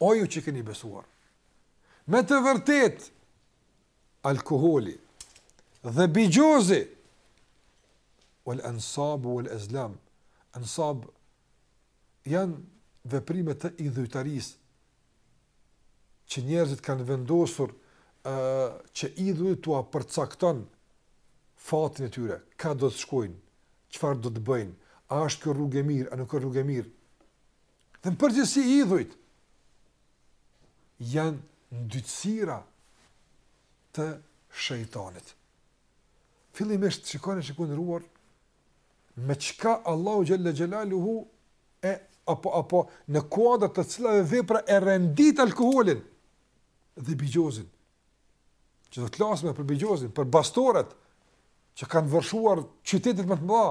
O ju që keni besuar. Me të vërtet, alkoholi dhe bixhozi, uel ensabu, uel ezlam, ansab, janë veprime të idhujtarisë, që njerëzit kanë vendosur uh, që idhujt t'ua përcakton fatin e tyre, ka do të shkojnë, çfarë do të bëjnë, a është kjo rrugë e mirë, a nuk është rrugë e mirë, Dhe në përgjithësi idhujt janë ndytësira të shejtanit. Fillimisht, shikoni shok i nderuar, me çka Allahu Xhele Xhelaluhu, e, apo, apo, në kuadër të cilave vepra e rendit alkoholin dhe bixhozin. Që do të flasim për bixhozin, për bastoret, që kanë vërshuar qytetet më të mëdha,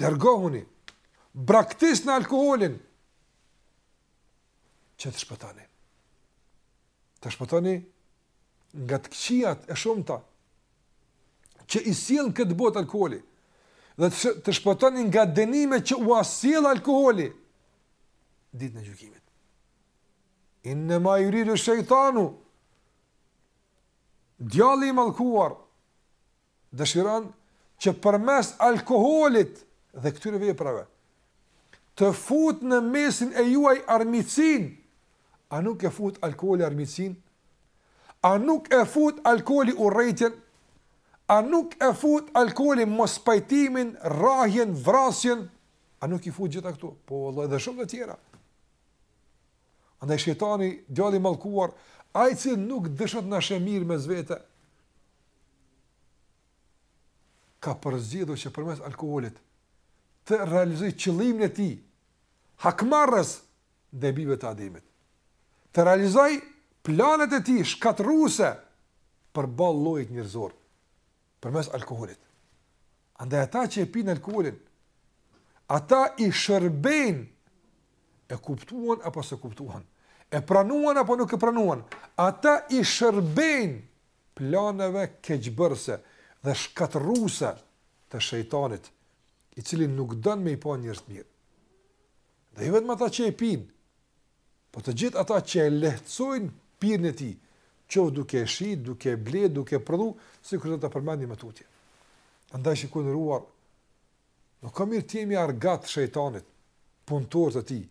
Largohuni, braktisne alkoholin, që të shpëtoni. Të shpëtoni nga të këqijat e shumta, që i sjell n'këtë botë alkoholi, dhe të shpëtoni nga dënimet që ua sjell alkoholi, ditën e gjykimit. Innema juridu shejtanu, djalli i mallkuar, dëshiron që përmes alkoolit dhe këtyre veprave të fut në mesin e juaj armiqësinë, a nuk e fut alkooli armiqësinë? A nuk e fut alkooli urrejtjen? A nuk e fut alkooli mospajtimin, rrahjen, vrasjen? A nuk i fut gjitha këto? Po, valla, edhe shumë të tjera. Andaj shejtani, djalli i mallkuar, ai që nuk dëshiron të na sheh mirë mes vete, ka përzgjedhur që përmes alkoolit të realizojë qëllimin e tij hakmarrës ndaj bijve të Ademit. Të realizojë planet e tij shkatërruese përballë llojit njerëzor përmes alkoolit. Andaj ata që e pinë alkoolin, ata i shërbejnë, e kuptuan apo s'e kuptuan, e pranuan apo nuk e pranuan, ata i shërbejnë planeve keqbërëse dhe shkatërruese të shejtanit, i cili nuk don me i pa njerëzit mirë. Dhe jo vetëm ata që e pinë, Po të gjithë ata që e lehtësojnë pirjen e tij, qoftë duke e shit, duke e ble, duke e prodhu, sikur do ta përmendim më tutje. Andaj shok i nderuar, nuk o mirë të jemi argatë shejtanit, punëtorë të tij.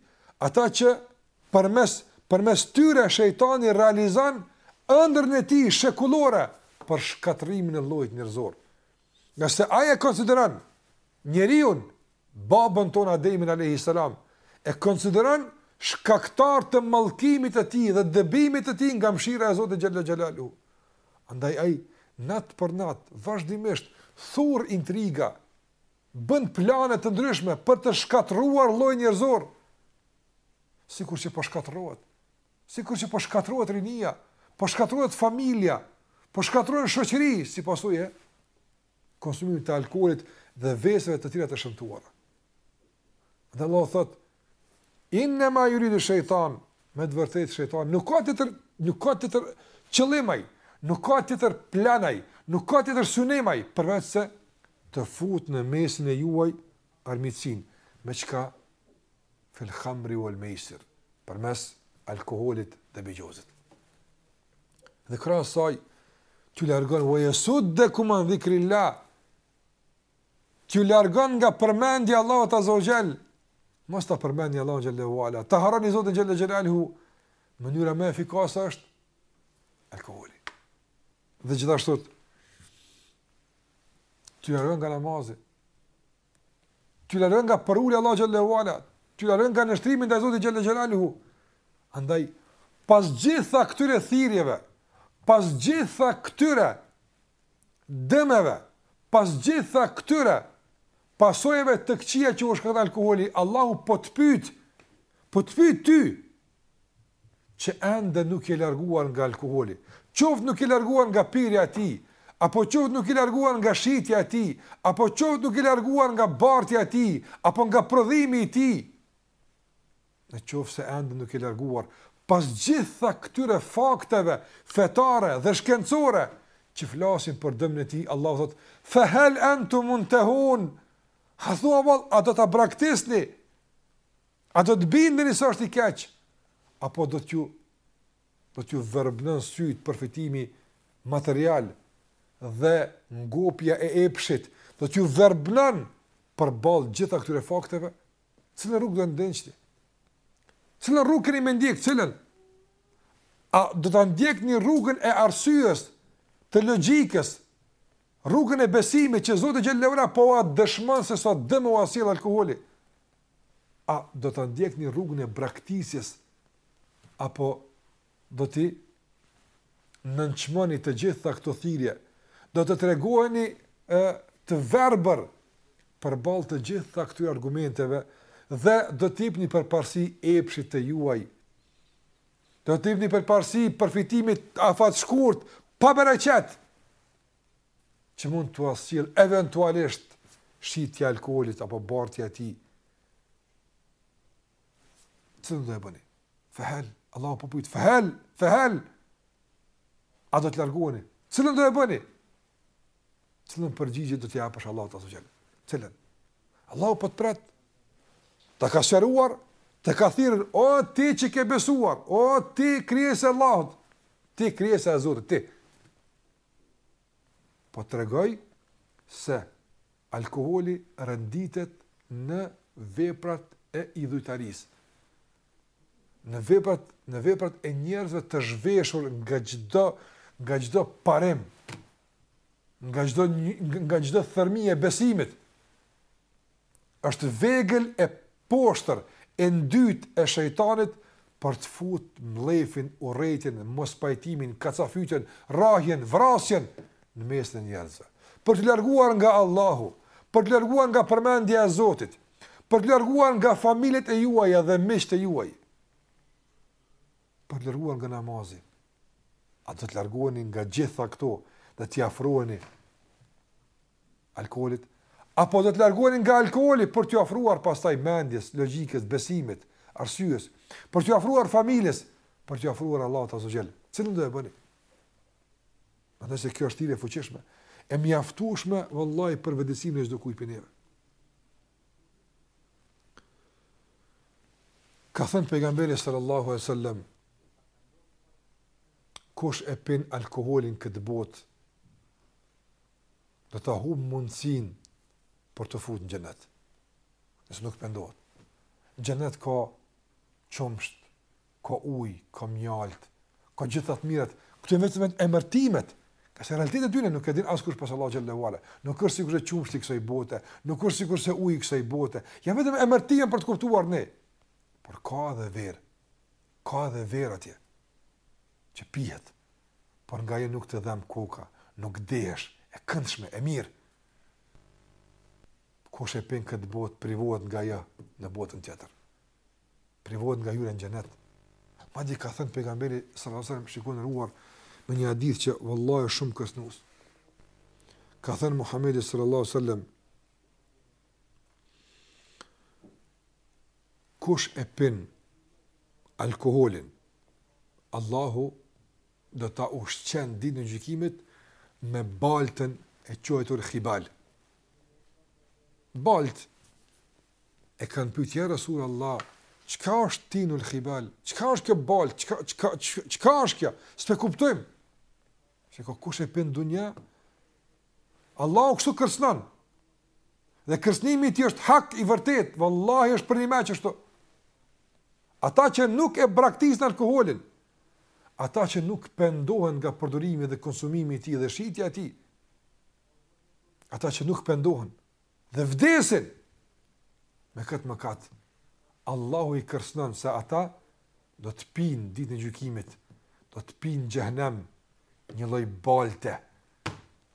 Ata që përmes përmes tyre shejtani realizon ëndrrën e tij shekullore për shkatërrimin e llojit njerëzor. Nga se ai e konsideron njeriun, babën tonë Ademin alejhi selam, e konsideron shkaktar të mallkimit të tij dhe dëbimit të tij nga mëshira e Zotit xhel-le xhelaluhu. Andaj ai natë për natë vazhdimisht thur intriga, bën plane të ndryshme për të shkatërruar llojin njerëzor. Sikur që po shkatërrohet, Sikur që po shkatërrohet rinia, po shkatërrohet familja, po shkatërrohen shoqëri si pasojë e konsumimit të alkoolit dhe vesëve të tjera të shëmtuara. Dhe Allahu thotë, innema juridu shejtan, me të vërtetë shejtani, nuk ka tjetër, nuk ka tjetër qëllim ai, nuk ka tjetër plan ai, nuk ka tjetër synim ai, përveç se të fut në mesin e juaj armiqësinë, me çka fil hamri vel mejsir, përmes alkoolit dhe bixhozit. Dhe krahas kësaj t'ju largon ve jesuddekum an dhikrilah. T'ju largon nga përmendja e Allahut azze ve xhel. Mos ta përmendni Allahun xhel-le ve ala. Ta harroni Zotin xhel-le xhelaluhu. Mënyra më efikase është alkooli. Dhe gjithashtu t'ju largon nga namazi. T'ju largon nga përulja Allahut xhel-le ve ala, t'ju largon nga nënshtrimi ndaj Zotit xhel-le xhelaluhu. Andaj pas gjitha këtyre thirrjeve, pas gjitha këtyre dëmeve, pas gjitha këtyre pasojave të këqija që u shkakton alkooli, Allahu po të pyet, po të pyet ty. që ende nuk je larguar nga alkoholi, qoftë nuk je larguar nga pirja e tij, apo qoftë nuk je larguar nga shitja e tij, apo qoftë nuk je larguar nga bartja e tij, apo nga prodhimi i tij, në qoftë se ende nuk je larguar, pas gjitha këtyre fakteve fetare dhe shkencore, që flasin për dëmin e tij, Allahu thotë, fe hel entum muntehun, a thua vallë, a do ta braktisni, A do të bindeni se është i keq apo do t'ju do t'ju verbnon sytë përfitimi material dhe ngopja e epshit, do t'ju verbnon përballë gjitha këtyre fakteve? Cilën rrugë do të ndiqni? Cilën rrugë keni me ndjek, cilën? A do ta ndjekni rrugën e arsyes, të logjikës, rrugën e besimit që Zoti xhel-le ve ala po ua dëshmon se sa dëmë ua sjell alkoholi? A do ta ndjekni rrugën e braktisjes apo do t'i nënçmoni të gjitha këto thirrje? Do të tregoheni të verbër përballë të gjitha këtyre argumenteve dhe do të jepni përparësi epshit të juaj? Do të jepni përparësi përfitimit afatshkurt pa bereqet? që mund t'ua sjell eventualisht shitja e alkoolit apo bartja e tij. Çfarë do të bëni? Fehel, Allahu po pyet, fehel, fehel. A do të largoheni? Cilën do e bëni? Cilën përgjigje do t'ia japësh Allahut azze ve xhel? Cilën? Allahu po të pret. Ta ka sqaruar, të ka thirrë, o ti që ke besuar, o ti krijesë e Allahut, ti krijesë e Zotit, ti. Po tregoj se alkoholi renditet në veprat e idhujtarisë, në veprat, në veprat e njerëzve të zhveshur nga çdo nga çdo parim, nga çdo nga çdo thërmi e besimit. është vegël e poshtër e ndyt e shejtanit për të fut mllefin urrejtjen mospajtimin kacafytjen rrahjen vrasjen në mesin e njerëzve për t'ju larguar nga Allahu për t'ju larguar nga përmendja e Zotit për t'ju larguar nga familjet e juaja dhe miqtë e juaj për t'ju larguar nga namazi a do të largoheni nga gjitha këto dhe t'i afroheni alkoolit, apo do të largoheni nga alkooli për t'iu afruar pastaj mendjes, logjikës, besimit, arsyes, për t'iu afruar familjes, për t'iu afruar Allahut azze ve xhel. Cilën do e bëni? Andaj se kjo është thirrje e fuqishme, e mjaftueshme vallahi për vetëdijesimin e çdokujt prej neve. Ka thënë pejgamberi sallallahu alaihi wasallam kush e pin alkoholin këtë botë do ta humbë mundësinë për t'u fut në xhenet. Nëse nuk pendohet. Në xhenet ka qumësht, ka uj, ka mjalt, ka gjitha të mirat. Këto janë vetëm emërtimet, kurse realitetet e tyne nuk e din askush pos Allahut xhele ve ala. Nuk është sikurse qumështi i kësaj bote, nuk është sikurse uji i kësaj bote. Janë vetëm emërtime për të kuptuar ne. Por ka dhe verë. Ka dhe verë atje. që pihet, por nga ajo nuk të dhemb koka, nuk dehesh, e këndshme, e mirë. Kush e pin këtë botë privohet nga ajo në botën tjetër. Privohet nga hyrja në xhenet. Madje ka thënë pejgamberi sallallahu alajhi wasallam shikoni ore në një hadith që vallahi është shumë kërcënues. Ka thënë Muhamedi sallallahu alajhi wasallam Kush e pin alkoholin, Allahu do ta ushqen ditën e gjykimit me baltën e quajtur Khibal. Balt e kanë pyt ja Rasul Allah, çka është tinul Khibal? Çka është kjo balt? Çka çka çka është kjo? S'pe kuptojmë. Se ka kush e pin në dunja? Allahu kështu kërcënon. Dhe kërcënimi i tij është hak i vërtet, vallahi është përnjëme që është. Ata që nuk e braktisin alkoholin, ata që nuk pendohen nga përdorimi dhe konsumimi i tij dhe shitja e tij, ata që nuk pendohen dhe vdesin me këtë mëkat, Allahu i kërcënon se ata do të pinë ditën e gjykimit, do të pinë në xhehnem një lloj balte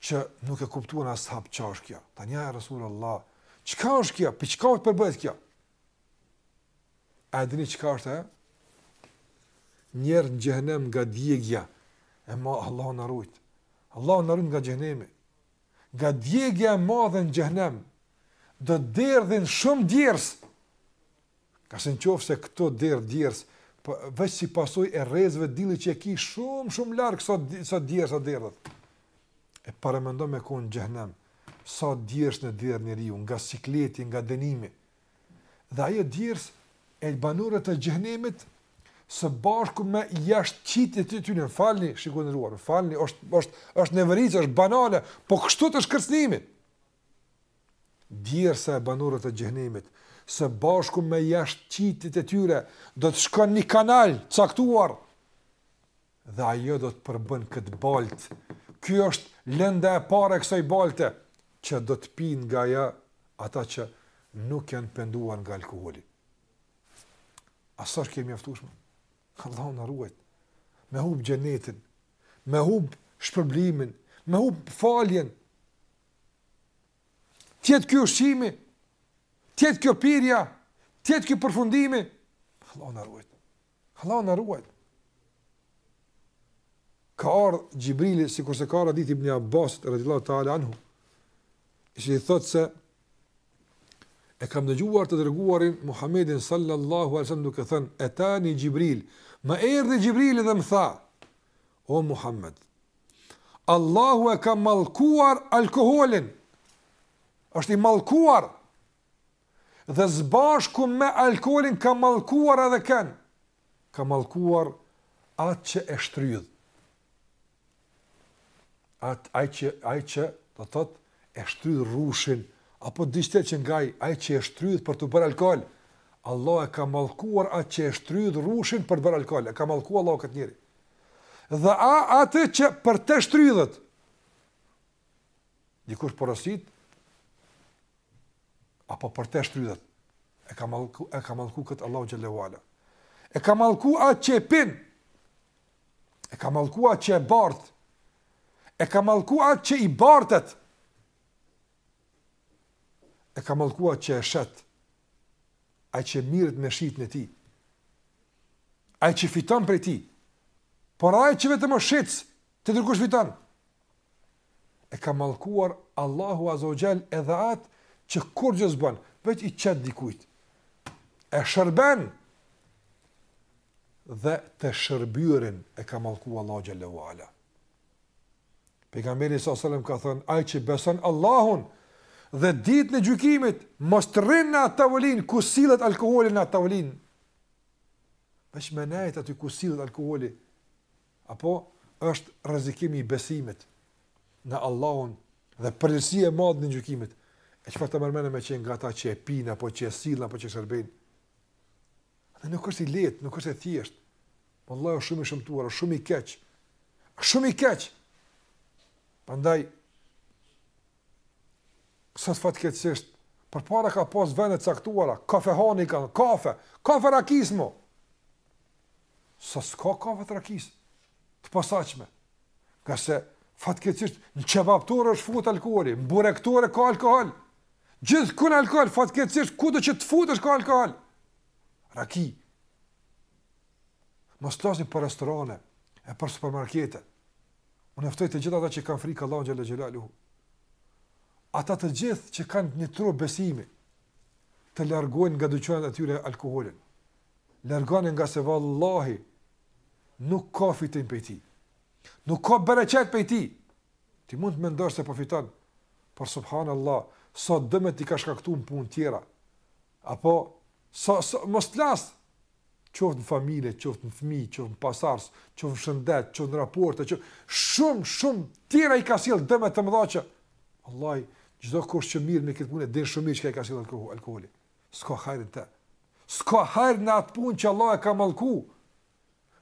që nuk e kuptuan ashab çka është kjo. Thanë ja Resulullah, çka është kjo? Prej çkaf përbëhet kjo? A e dini çka është ajo? Njeri në xhehnem nga djegja e ma, Allahu na rujt. Allahu na rujt nga xhehnemi. Nga djegja e madhe në xhehnem, do derdhin shumë djersë. Ngase në qofë se këtu derdh djersë, po, veç si pasojë e rrezeve t'diellit që e ki shumë, shumë larg sa, sa djersa derdhet. E paramendo me konë në xhehnem, sa djersën e derdh njeriu, nga sikleti, nga dënimi. Dhe ajo djersë e banorëve të xhehnemit, së bashku me jashtëqitjet e tyne, m'falni, shikues t'nderuar, m'falni, është, është, është neveritëse, është banale, po kështu është kërcënimi. Djersa e banorëve të Xhehnemit, së bashku me jashtëqitjet e tyre, do të shkon në një kanal të caktuar dhe ajo do të përbën këtë baltë. Ky është lënda e parë e kësaj balte që do të pinë nga ajo ata që nuk janë penduar nga alkoholi. A s'është kjo e mjaftueshme? Allahu na ruajt. Me hup xhenetin, me hup shpërblimin, me hup faljen. të jetë ky ushqimi, të jetë kjo pirja, të jetë ky përfundimi. Allahu na ruajt. Allahu na ruajt. Ka ardh Xhibrili sikurse ka ardh hadithi ibn Abbasit radhiyallahu ta'ala anhu, i cili thotë se e kam dëgjuar të dërguarin Muhammedin sallallahu alaihi wasallam duke thënë etani Xhibril, më erdhi Xhibril dhe më tha: O Muhammed, Allahu e ka mallkuar alkoolin. Është i mallkuar. Dhe së bashku me alkoolin ka mallkuar edhe kën. Ka mallkuar atë që e shtrydh. Atë ai që ai që do të thotë e shtrydh rrushin apo diçka që nga ai ai që e shtrydh për të bërë alkool. Allah e ka mallkuar atë që e shtrydh rrushin për të bërë alkool. E ka mallkuar Allahu këtë njeri. Dhe a atë që për te shtrydhet, dikush porosit, apo për te shtrydhet, e ka mallku këtë Allahu Xhelle ue Ala. E ka mallku atë që e pin, e ka mallku atë që e bart, e ka mallku atë që i bartet, e ka mallku atë që e shet, atë që merret me shitjen e tij, Ai që fiton prej tij. Por ai që vetëm është shitës, tjetërkush fiton. E ka mallkuar Allahu Azze ue Xhel edhe atë që kurgjë s'bën, veç i qet dikujt. E shërben dhe të shërbyerin e ka mallkuar Allahu Xhelle ue Ala. Pejgamberi s.a.s. ka thënë, ai që beson Allahun dhe ditën e gjykimit, mos të rrin në atë tavolinë, ku sillet alkooli në atë tavolinë, Veç me nejt aty ku sillet alkooli, apo është rrezikimi i besimit në Allahun dhe përgjegjësi e madhe në ditën e gjykimit, e çfarë të merr mendja me qenë nga ata që e pinë, apo që e sjellin, apo që e shërbejnë. Dhe nuk është i lehtë, nuk është i thjeshtë. Vallahi është shumë i shëmtuar, është shumë i keq. Është shumë i keq. Prandaj, Sot fatkeqësisht përpara ka pas vende të caktuara, kafehane kanë kafe, kafe rakisë mo. Sot s'ka kafe të rakisë? Të posaçme. Ngase fatkeqësisht në qebaptore është fut alkooli, në burektore ka alkool. Gjithkund alkool fatkeqësisht kudo që të futesh ka alkool. Raki. Mos flasim për restorane e për supermarkete. Unë i ftoj të gjithë ata që kanë frikë Allahun xhelle xhelaluhu. Ata të gjithë që kanë një trohë besimi të largojnë nga dyqanet e tyre alkoolin. Largone ngase vallahi nuk ka fitim prej tij. Nuk ka bereqet prej tij. Ti mund të mendosh se po fiton, por subhanallahu, sa dëmet t'i ka shkaktu në punë tjera. Apo sa so, mos të qoftë në familje, qoftë në fëmijë, qoftë në pasardhës, qoftë në shëndet, qoftë në raporte, qoftë shumë, shumë tjera i ka sjellë dëme të mëdha që vallahi çdo kush që mirret me këtë punë e din shumë mirë çka i ka sjellë alkoholi. S'ka hajr në të. S'ka hajr në atë punë që Allahu e ka mallku.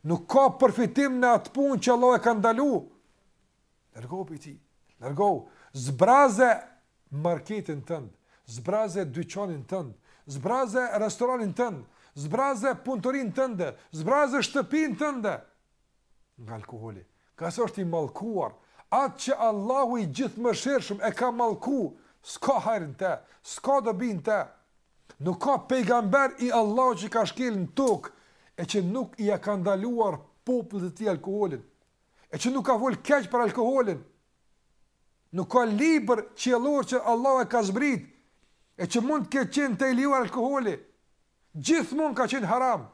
Nuk ka përfitim në atë punë që Allahu e ka ndalu. Largohu prej tij, largohu, zbraze marketin tënd, zbraze dyqanin tënd, zbraze restoranin tënd, zbraze punëtorinë tënde, zbraze shtëpinë tënde, nga alkoholi, ngase është i mallkuar, atë që Allahu i Gjithëmëshirshëm e ka mallku, s'ka hajr në te, s'ka dobi në te, nuk ka pejgamber i Allahu që ka shkel në tokë, e që nuk ia ka ndaluar popullit të tij alkoholin, e që nuk ka folë keq për alkoholin, nuk ka libër qiellor që Allahu e ka zbrit, e që mund të ketë qenë i lejuar alkoholi, gjithmonë ka qenë haram,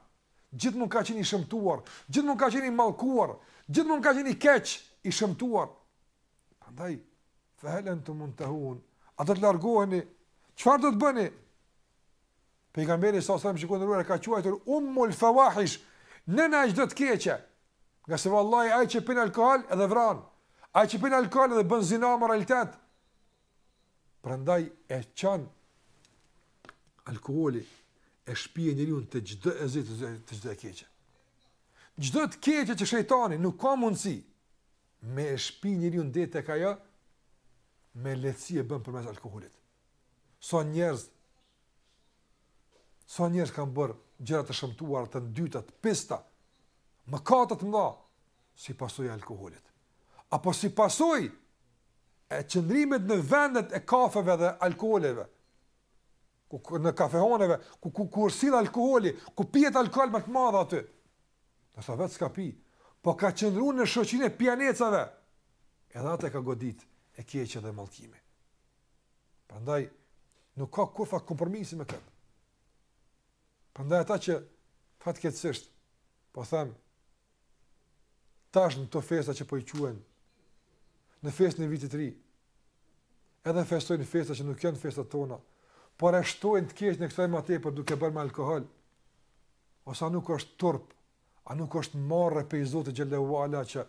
gjithmonë ka qenë i shëmtuar, gjithmonë ka qenë i mallkuar, gjithmonë ka qenë i keq, i shëmtuar. Prandaj, fehel entum muntehun, a do të largoheni, çfarë do të bëni? Pejgamberi alejhi selam shiko i nderuar e ka quajtur ummul fawahish, nëna e çdo të keqeje. Ngase vallahi ai që pin alkool edhe vran. Ai që pin alkool edhe bën zina, amoralitet. Prandaj e çan alkooli e shpije njeriun te çdo e zezë te çdo e keqe. Çdo të keqe që shejtani nuk ka mundsi me e shpi njeriun deri tek ajo me lehtësi e bën përmes alkoolit. Sa e sa njerëz Sa njerëz kanë bërë gjëra të shëmtuara, të ndyta, të pista, mëkate të mëdha si pasojë e alkoolit. Apo si pasojë e qëndrimit në vendet e kafeve dhe alkooleve. Ku, ku në kafehoneve, ku ku sillet alkooli, ku pihet alkool me të madhe aty. Disa vetë s'ka pi, po ka qëndruar në shoqninë e pianecave. Edhe atë e ka godit e keqja dhe mallkimi. Prandaj nuk ka kurrfarë kompromisi me këtë. Prandaj ata që fatkeqësisht po them tash në këto festa që po i quajnë festën e vitit të ri. Edhe festojnë festa që nuk janë festat tona, por e shtojnë të keqen kësaj më tepër duke bërë me alkool. Ose nuk është turp, A nuk është marre pej Zotit xhel-le ue ala që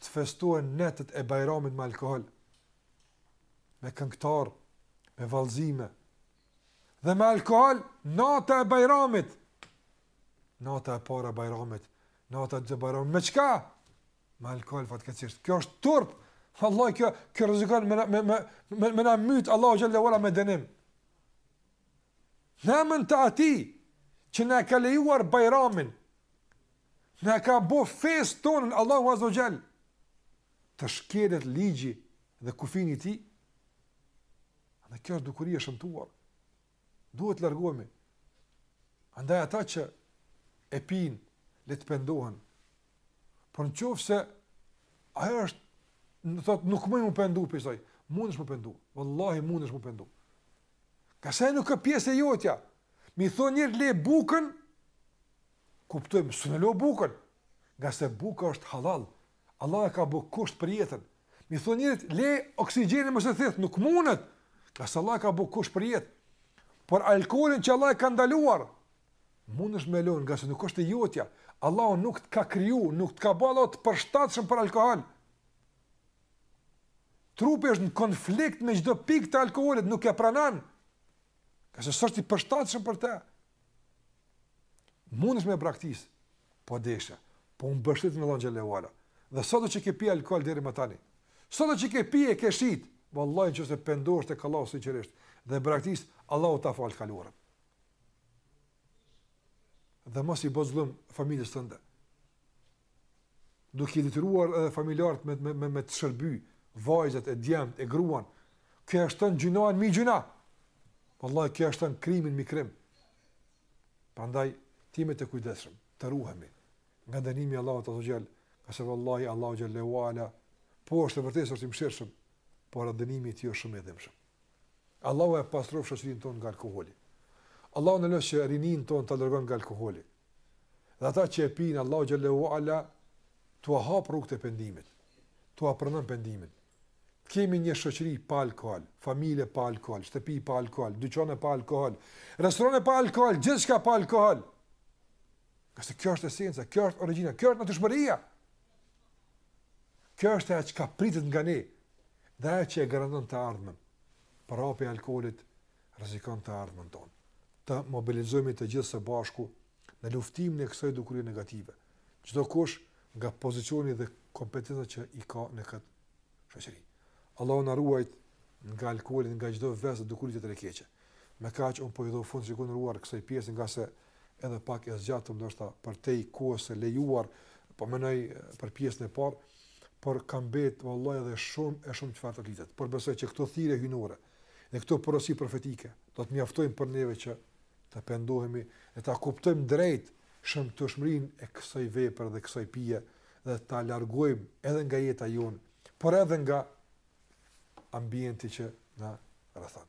të festohen netët e Bajramit me alkool, me këngëtar, me vallëzime dhe me alkool nata e Bajramit. Nata e parë e Bajramit, nata e Bajramit me çka? Me alkool fatkeqësisht. Kjo është turp. Vallahi kjo kjo rrezikon me me me me na myt Allahu xhel-le ue ala me dënim. Në emën të atij që na e ka lejuar Bajramin, na e ka bo festë tonën Allahu Azza wa Jall, të shkelet ligji dhe kufini i tij? Andaj kjo është dukuri e shëmtuar. Duhet të largohemi. Andaj ata që e pin, le të pendohen. Por në qofë se ajo është, në thot, nuk muj m'u pendu prej saj, mundesh m'u pendu. Wallahi mundesh m'u pendu. Ngase nuk ka pjesë e jotja. Me i thonë njerit le bukën, kuptojmë, s'un e lo bukën, ngase buka është halal, Allah e ka bo kusht për jetën. Me i thonë njerit, le oksigjenin mos e thith, nuk mundet, ngase Allah e ka bo kusht për jetë. Por alkoholin që Allah e ka ndaluar, mundesh me lonë, ngase nuk është e jotja. Allahu nuk të ka kriju, nuk të ka bo të përshtatshëm për alkohol. Trupi është në konflikt me çdo pikë të alkoolit, nuk e pranon. Ngase s'osht i përshtatshëm për të. Mundesh me e braktis, po desha, po u mbështete n'Allah xhelle wala. Dhe sado që ke pi alkohol deri më tani. Sado që ke pi e ke shit. Vallahi në qoftë se pendohesh tek Allahu sinqerisht. Dhe e braktis, Allahu ta fal të kaluarën. Dhe mos i bo zullum familjes tënde. duke i detyruar edhe familjarët me me me me të shërby, vajzat e djemt e gruan. Kjo është gjynah mi gjynah. Wallahi kjo është krim mi krim. Prandaj t'jemi të kujdesshëm, të ruhemi. Nga dënimi i Allahut azza wa xhel, ngase wallahi Allahu xhelle wala, po është e vërtetë është i mëshirshëm, por dënimi i tij është shumë i dhimbshëm. Allahu e pastroftë shoqërinë tonë nga alkooli. Allahu na lejoftë që rinin tonë ta largon nga alkooli. Dhe ata që e pinë Allahu xhelle wala t'ua hap rrugët e pendimit. T'ua pranon pendimin. Të kemi një shoqëri pa alkool, familje pa alkool, shtëpi pa alkool, dyqane pa alkool, restorane pa alkool, gjithçka pa alkool. Ngase kjo është esenca, kjo është origjina, kjo është natyrshmëria. Kjo është ajo çka pritet nga ne dhe ajo që e garanton të ardhmen. Përhapja e alkoolit rrezikon të ardhmen tonë. Të mobilizohemi të gjithë së bashku në luftimin e kësaj dukurie negative. Çdokush nga pozicioni dhe kompetenca që i ka në këtë shoqëri. Allahu na ruajt nga alkooli, nga çdo ves dhe dukuri të keqe. Me kaq unë po i jap fund, shikues i nderuar, kësaj pjese ngase edhe pak e zgjatëm ndoshta përtej kohës së lejuar, po mendoj për pjesën e parë, por ka mbet vallahi edhe shumë e shumë çfarë të flitet. Por besoj që këto thirrje hyjnore dhe këto porosi profetike do të mjaftojnë për neve që të pendohemi e ta kuptojmë drejt shëmtueshmërinë e kësaj vepre dhe kësaj pije dhe ta largojmë edhe nga jeta jonë, por edhe nga ambienti që na rrethon.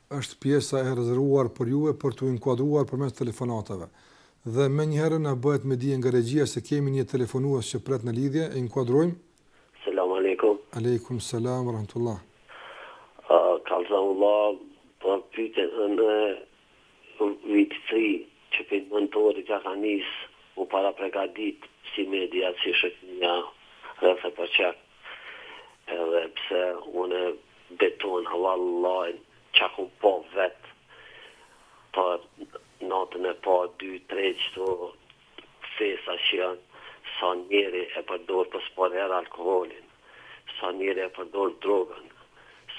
është pjesa e rezervuar për juve për t'u inkuadruar përmes telefonatave. Dhe menjëherë na bëhet me dije nga regjia se kemi një telefonues që pret në lidhje, e inkuadrojmë. Selam alejkum. Alejkum selam ve rahmetullah. Kallzo vëlla për pyetjen Viti i Ri që prej nëntorit ka nis u parapregadit si mediat si shoqëria rreth e përqark edhe pse unë Betohna n'Allahin çka kom pa vet po natën e parë dy tre qto festa që jan sa njeri e përdor për s'pari herë alkoholin sa njeri e përdor drogën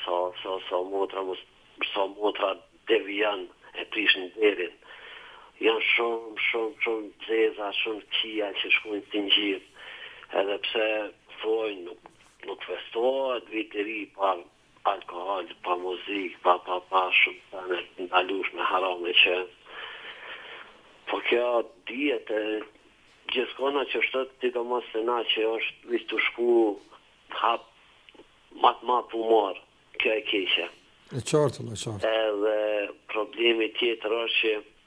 sa sa sa motra sa motra devijon e prish nderin jan shum shum shum zeza shum kqija që shkojn zinxhir edhe pse thojn Nuk festohet Viti i Ri pa alkohol, pa muzikë, pa pa pa shumë sene të ndalushme harame që po kjo dihet e gjithkah ashtu është sidomos te na që është tu shku hap ma të madh pu marr kjo e keqe. E qartë vëlla e qartë. Edhe problemi tjetër është që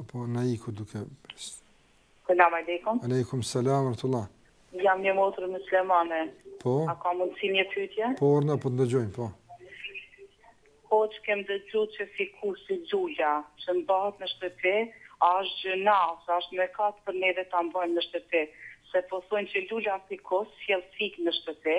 Apo na iku duke Selam aleikum. Aleikum selam ve rahmetullah. Jam një motër muslimane. Po. A ka mundësi një pyetje? Po, urdhëro po të dëgjojmë, po. Po që kem dëgju që si ku si gjuja, që mbahet në shtëpi, a është gjynah, ose është mëkat për neve të mbajmë në shtëpi, se po thonë që lula siku, si jelë fikë në shtëpi,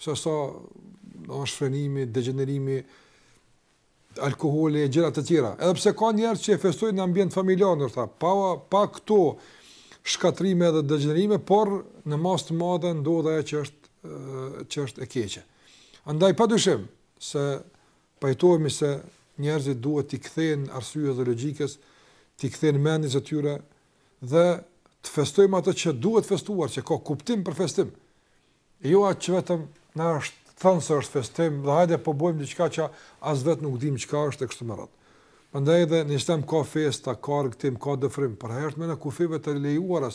se sa është shfrenimi, degjenerimi, alkoholi e gjëra të tjera. Edhe pse ka njerëz që e festojnë në ambient familjar ndoshta pa pa këto shkatërrime dhe degjenerime, por në masë të madhe ndodh ajo që është që është e keqe. Andaj padyshim se pajtohemi se njerëzit duhet t'i kthehen arsyes dhe logjikës, t'i kthehen mendjes së tyre dhe të festojmë atë që duhet festuar, që ka kuptim për festim. E jo atë që vetëm na është thënë se është festim dhe hajde po bëjmë diçka që as vetë nuk dimë çka është e kështu me radhë. Prandaj edhe në Islam ka festa, ka argëtim, ka dëfrim, por ajo është mbrenda kufijve të lejuara,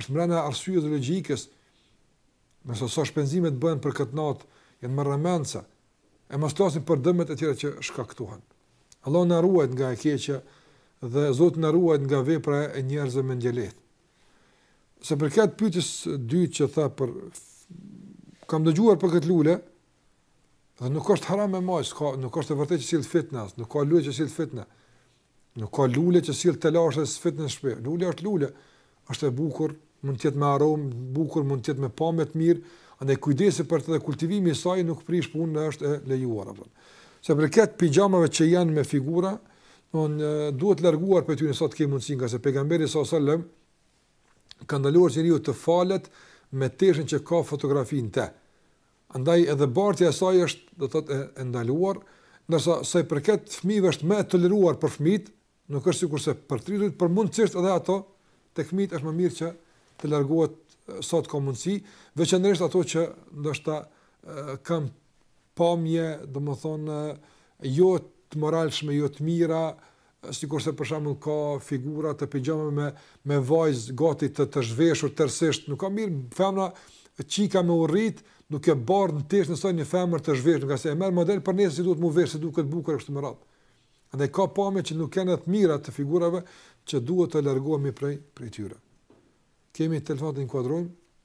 është mbrenda arsyes dhe logjikës. Nëse sa shpenzime të bëhen për këtë natë, janë marramendëse. E mos flasim për dëmet e tjera që shkaktohen. Allahu na ruajt nga e keqja dhe Zoti na ruajt nga vepra e njerëzve mendjelehtë. Sa për këtë pyetjes dytë që tha për kam dëgjuar për këtë lule, dhe nuk është haram me majt, ka nuk është e vërtetë që sjell fitnë as, nuk ka lule që sill fitnë. Nuk ka lule që sjell telashe as fitnë në shtëpi. Lule është lule, është e bukur, mund të jetë me aromë, bukur mund të jetë me pamje të mirë, andaj kujdesi për të dhe kultivimi i saj nuk prish punën, është e lejuar apo. Sa për këtë pizhamave që janë me figura, Domthonë duhet larguar prej tyre sa të kemi mundësi, nga se pejgamberi sallallahu alajhi wasallam ka ndaluar që njeriu të falet me teshën që ka fotografi në të. Andaj edhe bartja e saj është, do të thotë, e ndaluar, ndërsa sa i përket fëmijëve është më e toleruar për fëmijët, nuk është sikurse për të rriturit, por mundësisht edhe ato tek fëmijët është më mirë që të largohet sa të ketë mundësi, veçanërisht ato që ndoshta kanë pamje, domethënë jo të moralshme, jo të mira, sikurse për shembull ka figura të pizhamave me me vajzë gati të të zhveshur tërësisht, nuk o mirë femra çika me u rrit duke bart në teshën e saj një femër të zhveshur, nga se e merr model për nesër si duhet me u veshë, si duket bukur kështu me radhë. Andaj ka pamje që nuk janë të mira të figurave që duhet të largohemi prej prej tyre. Kemi telefonatë, e inkuadrojmë.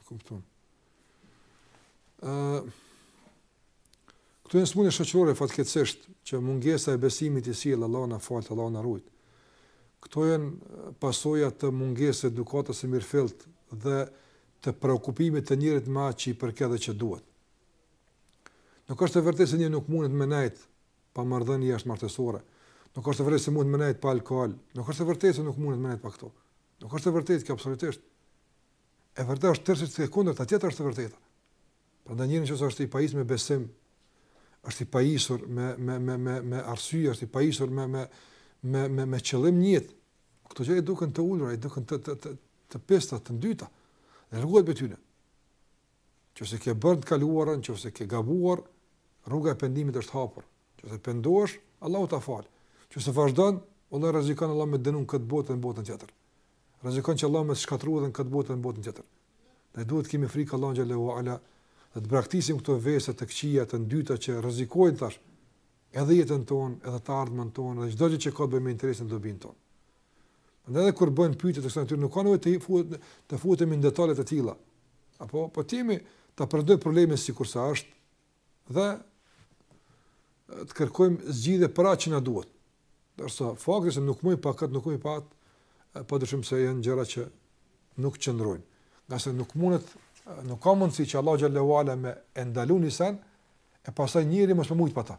E kupton. Ëh. Këto janë smunje shoqërore fatkeqësisht që mungesa e besimit i sjell Allahu na fal, Allahu na ruajt. Këto janë pasoja të mungesës së edukatës së mirëfillt dhe të preokupimit të njeriut me atë që i përket dhe që duhet. Nuk është e vërtetë se njeri nuk mundet me nejt pa marrëdhënie jashtë martesore. Nuk është e vërtetë se mund me nejt pa alkool. Nuk është e vërtetë se nuk mundet me nejt pa këto. Nuk është e vërtetë kjo absolutisht. E vërtetë është tërësisht e kundërta, tjetër është e vërteta. Prandaj njeri që është i pajisur me besim, është i pajisur me me me me me arsye, është i pajisur me me me me me qëllim në jetë. Këto gjëra i duken të ulëta, i duken të të të të pista, të ndyta. Dhe largohet prej tyne. Qoftë se ke bërë në të kaluarën, qoftë se ke gabuar, rruga e pendimit është hapur. Qoftë se pendohesh, Allahu ta fal. Qoftë se vazhdon, Allah rrezikon Allah me dënu në këtë botë dhe në botën tjetër. Rrezikon që Allahu me të shkatërru edhe në këtë botë e në botën tjetër. Ne duhet të kemi frikë Allahun xhelle ue ala dhe të braktisim këto vese të këqija të ndyta që rrezikojnë tash edhe jetën tonë, edhe të ardhmen tonë dhe çdo gjë që ka të bëjë me interesin e dobinë tonë. Prandaj edhe kur bëjnë pyetje të kësaj natyre nuk ka nevojë të futet të futemi në detale të tilla. Apo ta themi ta përdor problemin sikurse është, dhe të kërkojmë zgjidhje për atë që na duhet. Ndërsa fakti se nuk muj pa kët, nuk muj pa atë, pa dyshim se janë gjëra që nuk qëndrojnë. Ngase nuk mundet, nuk ka mundësi që Allah xhelle ue ala me e ndalu ni sen, e pastaj njeri mos me mujt pa ta.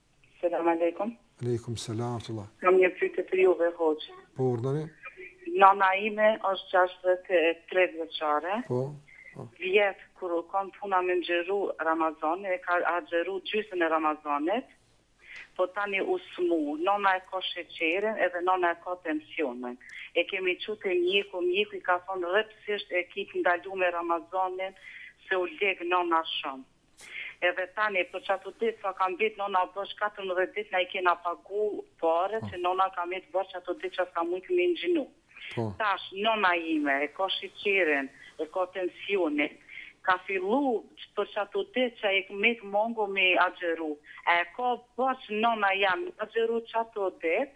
Selam alejkum. Alejkum selam tullah. Kam një pyetje për juve hoxhë. Po urdhëni. Nëna ime është gjashtëdhjetë e tre vjeçare. Po. Po. Vjet kur u kon puna me ngjeru Ramazani e ka agjeru gjysmën e Ramazanit. Po tani u smu. Nëna e ka sheqerin edhe nëna e ka tensionin. E kemi çu te mjeku, mjeku i ka thonë rreptësisht e ki të ndalume Ramazanin se u lig nëna shumë. Edhe tani për çato ditë sa ka mbet nona borxh katërmbëdhjetë ditë na i kena pagu paret që nona ka met borxh çato ditë ça ska mujt me i ngjinu tash nona ime e ka sheqerin e ka tensionin ka fillu për çato ditë ça i ka met mangu me i agjëru a e ka borxh nona jem me agjëru çato ditë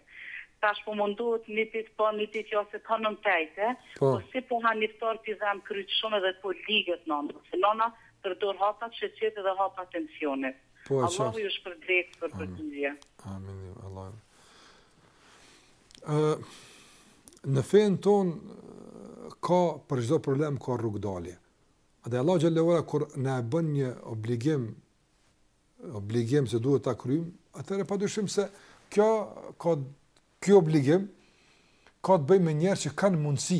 tash po mundohet ni ditë po ni ditë jo se t'hanem tejte po si po han iftar po i dhem kryt shumë dhe po liget nona se nona Përdor hapat e sheqerit dhe hapat e tensionit. Po, Allahu ju shpërbleftë për përgjigje. Amin. Allahu. Ë në fenë tonë ka për çdo problem ka rrugëdalje. Dhe Allahu xhelle ve ala kur na e bën një obligim obligim se duhet ta kryjmë, atëherë padyshim se kjo ka ky obligim ka të bëjë me njerëz që kanë mundësi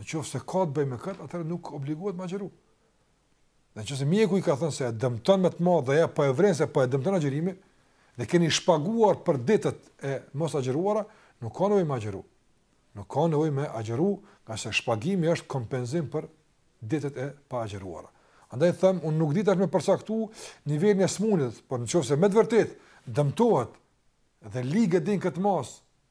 Në qoftë se ka të bëjë me këtë, atëherë nuk obligohet me agjëru. Në qoftë se mjeku i ka thënë se e dëmton me të madhe dhe ja po e vren se po e dëmton agjërimi, dhe keni shpaguar për ditët e mosagjëruara, nuk ka nevojë me agjëru. Nuk ka nevojë me agjëru, ngase shpagimi është kompenzim për ditët e paagjëruara. Andaj them, unë nuk di tash me përsa këtu nivelin e smundjes, por në qoftë se me të vërtetë dëmtohet dhe liget në këtë moshë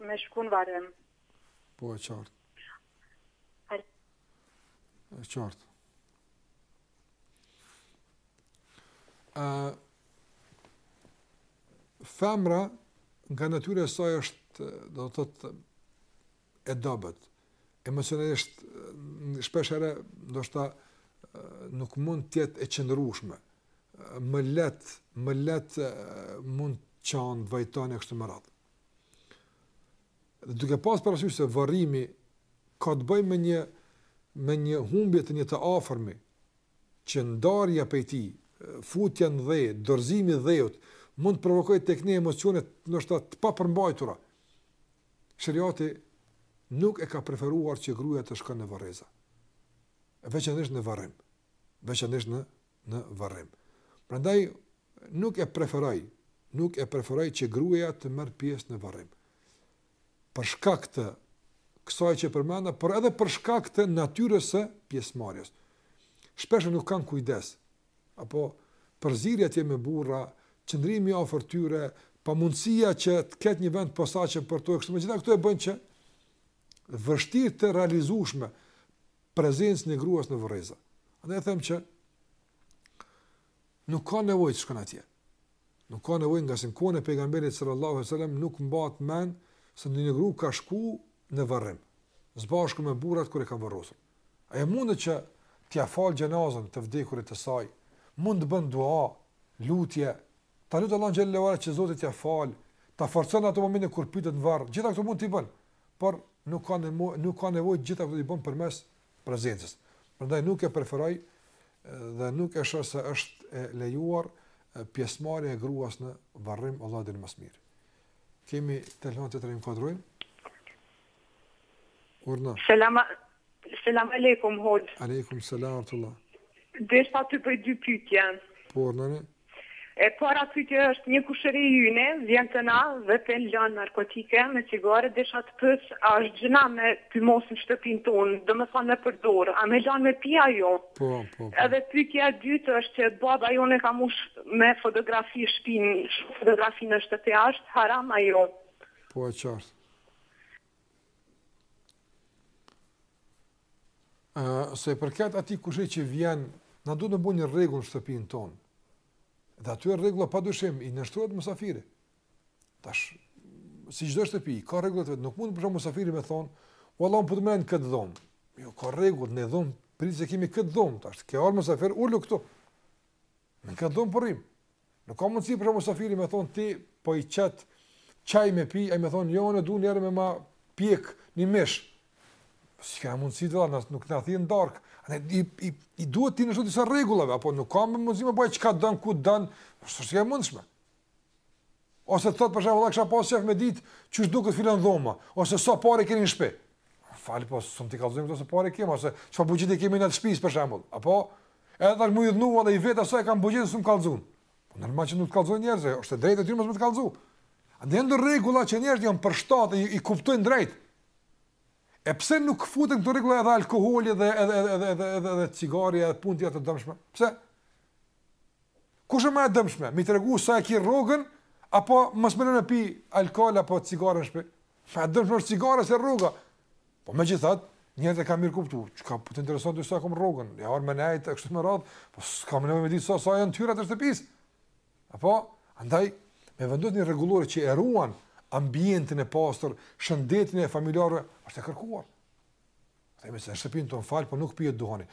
Me shku n'varreza. Po e qartë. E qartë. A, femra nga natyra e saj është, do të thotë, e dobët. Emocionalisht, shpeshherë, ndoshta, nuk mund të jetë e qëndrueshme. Më lehtë, më lehtë mund të qajë, të vajtojë e kështu me radhë. Dhe duke pas parasysh se varrimi ka të bëjë me një me një humbje të një të afërmi, që ndarja prej tij, futja në dhe, dorëzimi i dheut mund të provokojë tek ne emocione ndoshta të papërmbajtura. Sheriati nuk e ka preferuar që gruaja të shkon në varreza. Veçanërisht në varrim. Veçanërisht në në varrim. Prandaj nuk e preferoj, nuk e preferoj që gruaja të merr pjesë në varrim. Për shkak të kësaj që përmenda, por edhe për shkak të natyrës së pjesëmarrjes. Shpesh nuk kanë kujdes. Apo përzierja tyre me burra, qëndrimi afër tyre, pamundësia që të ketë një vend posaçëm për to, kështu të gjitha këto e bën që vështirë të realizueshme prezencën e gruas në varreza. Andaj them që nuk ka nevojë të shkon atje. Nuk ka nevojë nga se në kohën e pejgamberit sallallahu alajhi wasallam nuk mbahet mend se ndonjë grua ka shku në varrim. Së bashku me burrat kur e kanë varrosur. Ajo mundet që t'ia fal xhenazën të vdekurit të saj, mund të bën dua, lutje, ta lutë Allahun xhelle ve ala që Zoti t'ia fal, ta forcon at moment kur pyetet në varr, gjitha këto mund t'i bën. por nuk ka nevojë nuk ka nevojë gjitha këto t'i bën përmes prezencës. Prandaj nuk e preferoj dhe nuk e shoh se është e lejuar pjesëmarrja e gruas në varrim Allahu e di më së miri. Kemi telefon ta inkuadrojmë? Urdhno. Selam, Selam alejkum hoxhë. Alejkum selam ue rahmetullah. Deshta t'i bëj dy pyetje. Po urdhnoni. E para pyetje është një kushëri yne vjen te na dhe pin lëndë narkotike me cigare desha të pyes a është gjynah me pi, mos në shtëpin ton domethënë me përdor a me lanë me pi a jo. Po po. po. Edhe pyetja e dytë është që baba jonë ka mush me fotografi shpin fotografi në shtëpi a është haram a jo. Po e qartë. Ëh, sa i përket atij kushëri që vjen, na duhet të bëjmë një rregull në shtëpinë tonë. Dhe atyre rregullave padyshim i nënshtrohet mysafiri. Tash si çdo shtëpi ka rregullat e veta, nuk mund për shembull mysafiri me thon, "Vallah, po më pëlqen kët dhom." Jo, ka rregull, në dhom, prit se kemi kët dhom tash. Ke ardhur mysafir, ulu këtu. Në këtë dhomë po rrim. Nuk ka mundësi për shembull mysafiri me thonë ti po i qet çaj me pi, ai me thonë jo unë du njerë me ma pjek një mish. S'ka mundësi të dhe, nuk na thirre në darkë. I, i, i duhet t'i nënshtrohet disa rregullave, apo nuk ka mundësi me ba çka don, ku don, është diçka e mundshme. Ose të thotë për shembull, kisha pas qef me ditë çysh duket filan dhoma, ose sa pare keni në shtëpi. Fal po, s'mun t'i kallzojmë këto sa pare kemi, ose çfarë buxheti kemi në atë shtëpi për shembull. Apo edhe tash m'u idhnua dhe e veta sa e kanë buxhetin s'më kallzojnë. Po normal që nuk të kallzojnë njerëz, është e drejtë e tij mos me të kallzo. A dhe janë rregulla që njerëzit janë përshtat i, i kuptojnë drejt. E pse nuk futen te këto rregulla edhe alkooli dhe edhe edhe edhe edhe edhe cigarja, punët e dëmshme? Pse? Kush është më e dëmshme, me i tregu sa e ki rrogën, apo mos me lënë me pi alkool apo cigare në shtëpi? Më e dëmshme është cigare se rroga. Po megjithatë, njerëzit e kanë mirëkuptuar, çka po të intereson ty sa e kam rrogën, ja or me nejt e kështu me radh, po s'kam nevojë me ditë sa sa janë të hyrat e shtëpisë. Apo, andaj me vendos një rregullore që e ruan ambientin e pastër, shëndetin e familjarëve është e kërkuar. Themi se, në shtëpinë tonë fal, po nuk pihet duhani.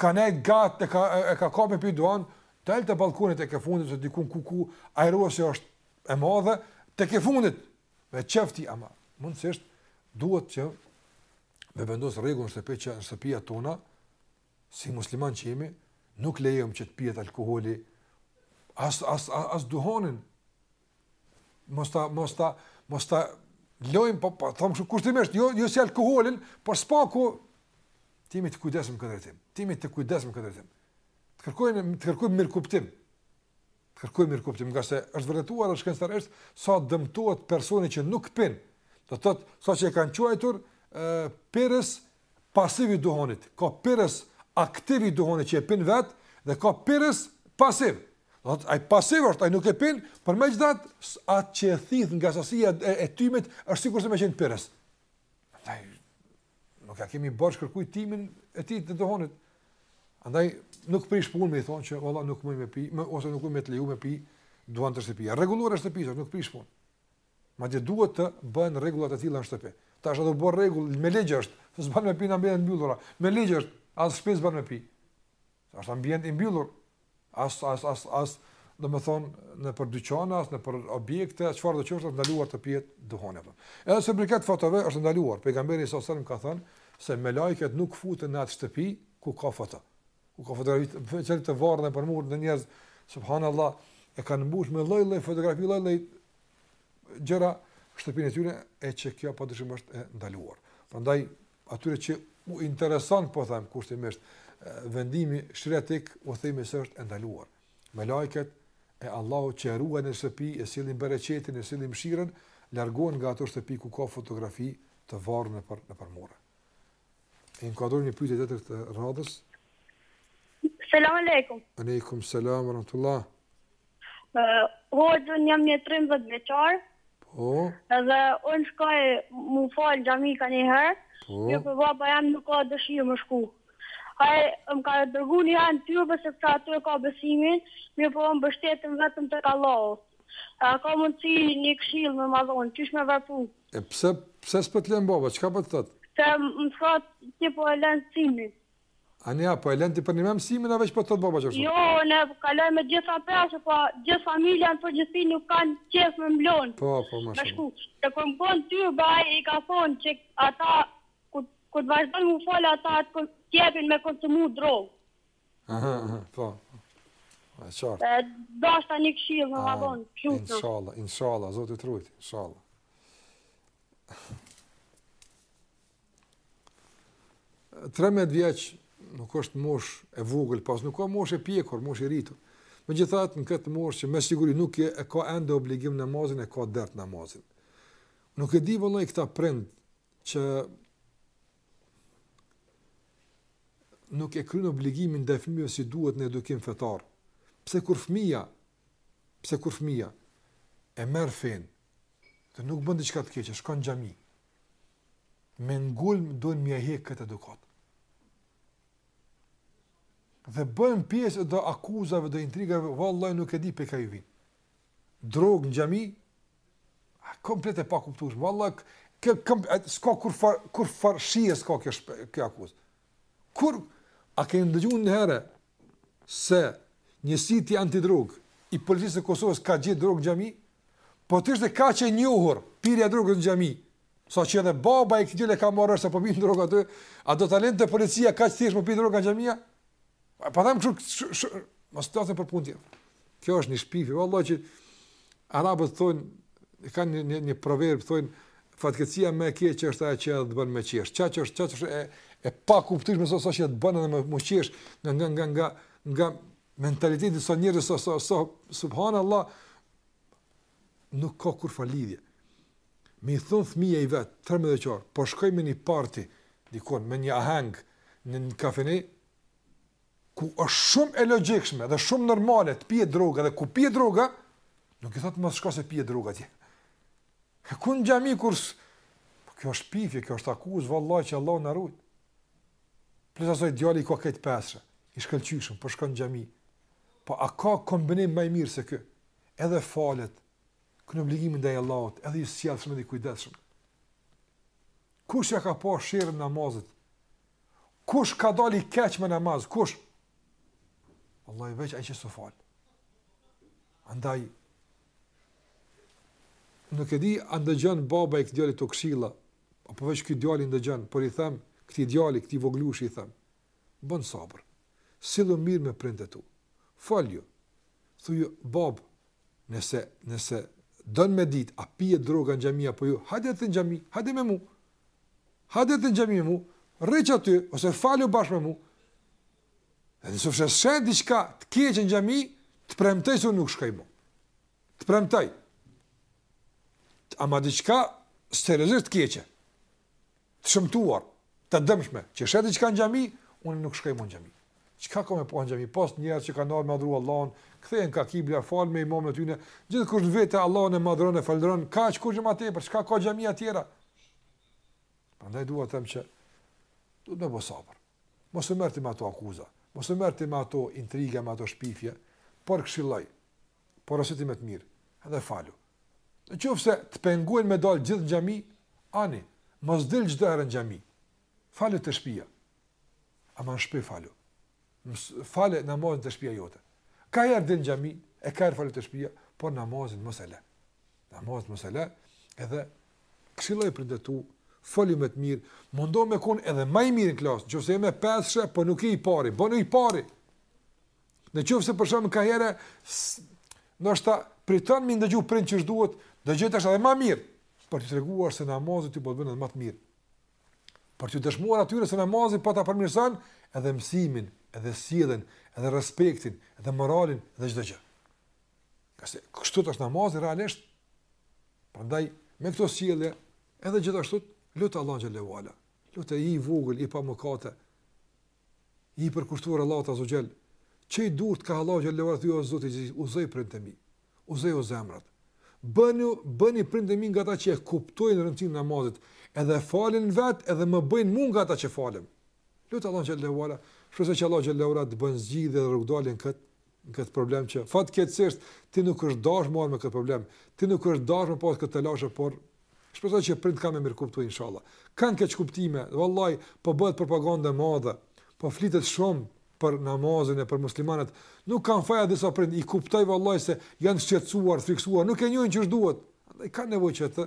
Ka nejt gjatë e ka e ka ka me pi duhan, del te ballkoni tek e fundit ose dikun ku ku ajrosja është e madhe, tek e fundit. Me qef ti ama, mundësisht duhet që me vendos rregull në shtëpi që në shtëpia tona si musliman që jemi, nuk lejojmë që të pihet alkooli as as as, as duhani Mos ta mos ta mos ta lojm po po thon kështu kushtimisht, jo jo si alkoolin, por së paku të jemi të kujdesshëm n'këtë drejtim. Të jemi të kujdesshëm n'këtë drejtim. Të kërkojmë të kërkojmë mirëkuptim. Të kërkojmë mirëkuptim, ngase është vërtetuar shkencërisht sa dëmtohet personi që nuk pin. Do të thotë saqë e kanë quajtur ë pirës pasiv i duhanit, ka pirës aktiv i duhanit që e pin vet dhe ka pirës pasiv. Do thotë ai pasiv është, ai nuk e pin, por megjithatë atë që e thith nga sasia e, e tymit është sikurse me qenë pirës. Andaj nuk ia kemi borxh kërkujt tymin e tij të duhanit. Andaj nuk prish punë me i thënë që vallahi nuk mund me pi, më, ose nuk mund me të leju me pi duhan te shtëpia. Rregullore e shtëpisë, nuk prish punë. Madje duhet të bëhen rregulla të tilla në shtëpi. Tash do bëhet rregull, me ligj është, s'bën me pi në ambiente t'mbyllura. Me ligj është, as n'shtëpi s'bën me pi. Është ambient i mbyllur. As as as as, domethën nëpër dyqana, as nëpër objekte çfarëdo, është ndaluar të pihet duhani apo. E sa i përket fotove është ndaluar. Pejgamberi alejhi selam ka thënë se melaiket nuk futen në atë shtëpi ku ka foto. Ku ka fotografi të varura nëpër mure. Njerëz, subhanallahu, e kanë mbush me lloj-lloj fotografi, lloj-lloj gjëra shtëpinë e tyre e që kjo pa dyshim është e ndaluar. Prandaj atyre që u intereson po them kushtimisht vendimi sheriatik u themi se është e ndaluar. Melaiket e Allahut që e ruajnë shtëpinë e sillin bereqetin e sillin mëshirën, largohen nga ato shtëpi ku ka fotografi të varura nëpër nëpër mure. E inkuadrojmë një pyetje të radhës. Selam aleikum. Aleikum, selam, rahmetullah. Uh, Hoxhë, unë jam një 13 vjeçar. Po. Edhe unë shkoj m'u fal n'xhami ka një herë. Po. Mirëpo baba jam nuk ka dëshirë me shku. Ai më ka dërgu një herë aty, për se sepse aty e ka besimin, mirëpo mbështetem vetëm tek Allahu. A ka mundësi një këshillë me ma dhonë, qysh me vepru? E pse, pse s'po të lënë baba, çka po të thotë? Se më thotë ti po e len mësimin? A, a po e len ti përnjëmend mësimin, a veç po të thotë baba kështu? Jo, unë kaloj me të gjitha pesa, po gjithë familja në përgjithësi nuk kanë qef me m'lonë. Po, po, ma shumë. Tjetër më ka thonë, babi ka thonë që ata, kur të vazhdojnë me u falë, ata të kërmë t'jepin me konsumu drogë. Aha, aha, po. E qartë. E, dashta një këshillë në lavon, shumë shumë. Inshallah, inshallah, Zoti t'rujtë, inshallah. Trembëdhjetë vjeç nuk është moshë e vogël, por as nuk o moshë e pjekur, moshë e rritur. Megjithatë në këtë moshë që me siguri nuk e, e ka ende obligim namazin, e ka dert namazin. Nuk e di vallahi këta prindër që nuk e kryejnë obligimin ndaj fëmijëve si duhet në edukim fetar. Pse kur fëmija, pse kur fëmija e merr fenë dhe nuk bën diçka të keqe, shkon në xhami. Me ngulm duan me ia hek këtë edukatë. Dhe bëhen pjesë do akuzave, do intrigave, vallahi nuk e di pej kah ju vijnë. drogë në xhami, komplet e pakuptueshme. Vallahi kë, kë s'ka kurrfarë, kurrfarë shije s'ka kjo shpe, kjo akuzë. Kur a ke ndëgju një herë se njësiti antidrog i policisë së Kosovës ka gjetë drogë në xhami? Po të ishte kaq e njohur pirja e drogës në xhami. Sa që edhe baba i këtij djali ka marrë se po pinë drogë aty, a do ta linte policia kaq thjesht po pinë drogë në xhamia? Pa po them kështu, mos të flasë për punë tjetër. Kjo është një shpifje, vallahi që arabët thonë, e kanë një një, një proverb thonë fatkeqësia më e keqe është ajo që të bën me qeshë. Çka që është, çka është e e pa kuptueshme sa sa që të bën edhe me, me qeshë nga nga nga nga nga mentaliteti sa njerëz sa sa sa subhanallahu nuk ka kurrfarë lidhje. Me i thonë fëmija i vet, 13 vjeçor, po shkoj në një parti dikun në një aheng në një kafene, ku është shumë e logjikshme dhe shumë normale të pihet droga dhe ku pihet droga, nuk i thotë mos shko se pihet droga ti. E ku në xhami kurrsesi... Po kjo është shpifje, kjo është akuzë, vallahi që Allahu na rujtë. Plus asoj, djali i ka krejt pesa, i shkëlqyshëm, po shkon në xhami. Po a ka kombinim ma i mirë se ky? Edhe falet, kryen obligimin ndaj Allahut, edhe i sjellshëm edhe i kujdesshëm. Kush ia ka pa sherrin namazit, Kush ka dalë i keq me namaz? Kush? Vallahi veç ai që s'u fal. Andaj nuk e di a ndëgjon baba i këtij djali këto këshilla, apo veç ky djali ndëgjon, por i them këtij djali, këtij voglushi i them. Bën sabër. Sillu mirë me prindët tu. Falju. Thuaj bab, nëse nëse don me dit a pihet droga në xhami apo jo, hajde ti në xhami, hajde me mu. Hajde ti në xhami me mu, rri kqyr aty ose falu bashkë me mu. Dhe nëse sheh diçka të keqe në xhami, të premtoj se unë nuk shkoj mo. Të premtoj. Ama diçka seriozisht të keqe. Të shëmtuar, të dëmshme, që sheh diçka në xhami, unë nuk shkoj më në xhami. Çka ka me pa në xhami, pos njerëz që kanë ardhur me adhuru Allahun, kthehen ka kibla, falen me imamin e tyre, gjithkush në vete Allahun e madhron e falënderon, kaq kurgjë më tepër, çka ka xhamia tjetër. Prandaj dua të them që duhet të bësh sabër. Mos u merr ti me ato akuza, mos u merr ti me ato intriga, me ato shpifje, por këshilloji. Porositi me të mirë, edhe falu. Në qoftë se të pengojnë me dal gjithë në xhami, ani, mos dil gjithherë në xhami. Falu te shpia. Ama në shpi falu. Fale namazin te shpia jote. Kaniherë dil në xhami, e kaniherë falu te shpia, por namazin mos e le. Namazin mos e le, edhe këshilloji prindët tu, foli me të mirë, mundohu me kon edhe ma i mirë në klasë, në qoftë se je me pesëshe, po nuk je i pari, bëhu i pari. Në qoftë se për shembull kaniherë, ndoshta përton me i ndëgju prindët qysh duhet, dëgjoji edhe ma mirë, për të treguar se namazi ty po të bën edhe ma të mirë. Për t'u dëshmuar atyre se namazi po ta përmirëson edhe mësimin, edhe sjelljen, edhe respektin, edhe moralin, edhe çdo gjë. Se kështu është namazi realisht. Prandaj me këto sjellje edhe gjithashtu lute Allahun xhele ve ala. Lute, i vogël i pa mëkate. je i përkushtuar Allahut aze ve xhel, çoji durt ka Allahu xhele ve ala, o Zoti im, udhëzoji prindërit e mi, udhëzojua zemrat. Bëni bëni prindërit e mi nga ata që e kuptojnë rëndësinë e namazit, edhe falin vet, edhe më bëjnë mua nga ata që falem. Lute Allahun xhele ve ala, shpresoj që Allahu xhele ve ala të bën zgjidhje dhe rrugëdalje në këtë këtë problem që fatkeqësisht ti nuk është dashur marr me këtë problem, ti nuk është dashur pas këtë telashe, por shpresoj që prindët kanë me e kuptu inshallah. Ka keqkuptime, vallahi po bëhet propagandë e madhe, po flitet shumë për namazin e për muslimanët, nuk kanë faj disa prind, i kuptoj vallahi se janë shqetësuar, frikësuar, nuk e njohin siç duhet, andaj kanë nevojë që të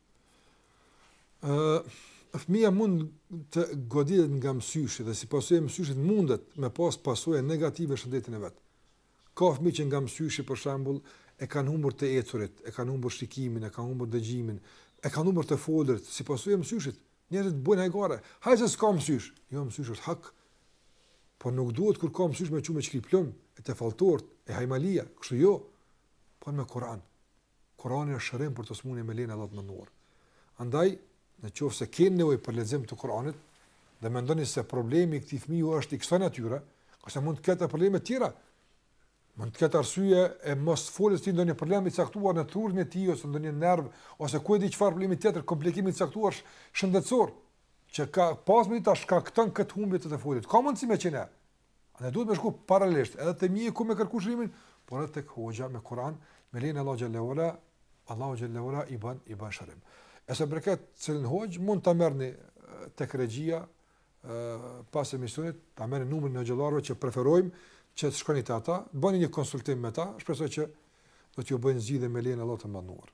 Fëmija mund të goditet nga mësyshi dhe si pasojë e mësyshit mundet me pas pasoja negative në shëndetin e vet. Ka fëmijë që nga mësyshi për shembull e kanë humbur të ecurit, e kanë humbur shikimin, e kanë humbur dëgjimin, e kanë humbur të folurit, si pasojë e mësyshit. Njerëzit bëjnë hajgare, hajse s'ka mësysh. Jo mësysh është hak. Po nuk duhet kur ka mësysh me shku me shkri plum, e te falltorët, e hajmalia, kështu jo. Po me Kur'an. Kurani është shërim për çdo smundje me lejen e Allahut të madhëruar. Andaj, në qoftë se keni nevojë për lexim të Kuranit dhe mendoni se problemi i këtij fëmiu është i kësaj natyre, ose mund të ketë probleme të tjera, mund të ketë arsye e mosfoljes së tij ndonjë problem i caktuar në trurin e tij ose ndonjë nerv ose ku e di çfarë problemi tjetër komplikimi i caktuar shëndetësor që ka pas ia shkakton këtë humbje të të folurit. Ka mundësi me qenë. Andaj duhet me shku paralelisht edhe te mjeku me kërku shërimin, por edhe tek hoxha me Kur'an, me lejen e Allahut xhele ue ala, Allahu xhele ue ala i bën i bën shërim. E sa i përket cilin hoxhë mund ta merrni tek regjia pas emisionit, ta merrni numrin e hoxhallarëve që preferojmë që të shkoni te ata, bëni një konsultim me ta, shpresoj që do t'ju bëjnë zgjidhje me lejen e Allahut të madhëruar.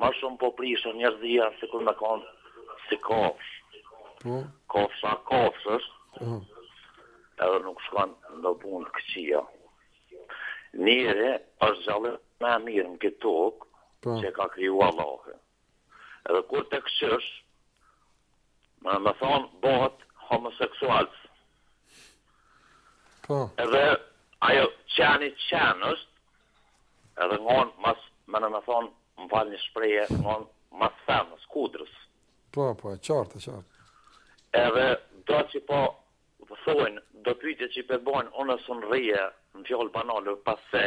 Ma shumë po prishën njerëzia sikur me kon si kafshë. Po. Kafsha kafshë është. Po. Edhe nuk shkon në punë të këqija. Njeri është gjallesë më e mirë në këtë tokë po. që ka kriju Allahu. Edhe kur të këqysh, Do me thonë bëhet homoseksual. Po. Edhe ajo qeni qen është, edhe ngon mas, do me thonë, më fal në shprehje, ngon mas femës, kudrës. Po, po, e qartë, e qartë. Edhe do që po thojnë, do pyetje që i po bojnë, unë s'un rri, me fjalë banale, pasi,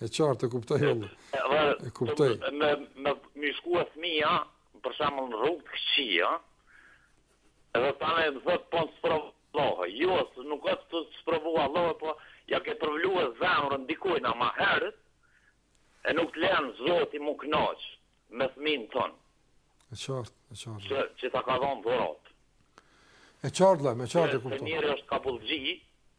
E qartë, e kuptoj unë. E kuptoj. Me me më shku fëmia, për shembull në rrugë të këqija. Edhe tani më thot po m'sprovon Allahu. Jo, nuk është tu t'sprovu Allahu, po ja ke përvluar zemrën dikujna më herët. E nuk të len zoti me u kënaq me fëmin ton. E qartë, e qartë. Që, që ta ka dhënë dhuratë. E qartë, e qartë e kuptoj. Fëmija është kapixhi,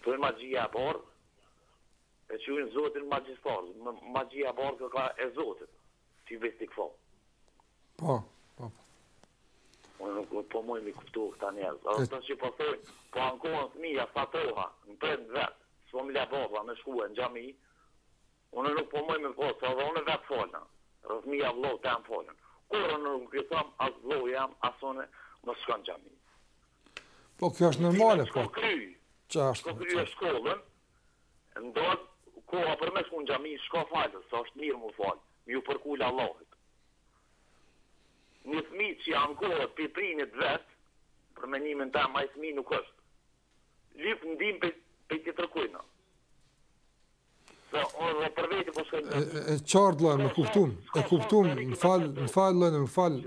Kto janë magjia e bardhë, e quajnë Zotin magjistar, magjia e bardhë kjo e Zotit, që i bëjë t'i këfo. Po, po, po. Unë nuk po muj me i kuptu këta njerëz. Ata që po thojn, po ankohen fëmija, fjala, në prind të vet, s'po më le baba me shkue në xhami, Unë nuk po muj me folë, se edhe unë vetë folna, rreth mija vllaut tem folën. Kurrë nuk i thamë as vllau jem, as unë, mos shko në xhami. Po kjo është normale, po. Shko kry, shko kry e shkollën, ndodh koha për me shku në xhami, shko falë, se është mirë m'u falë, me ju përkulë Allahit. Një fmi që i ankohet për prindit vet, për menimin tem ai fmi nuk është. lyp ndihmë pe pe ti tërkojnë o. Dhe o dhe për vete po shkojnë të... E qartë, e kuptum, e kuptum, më falë, më falë, më falë,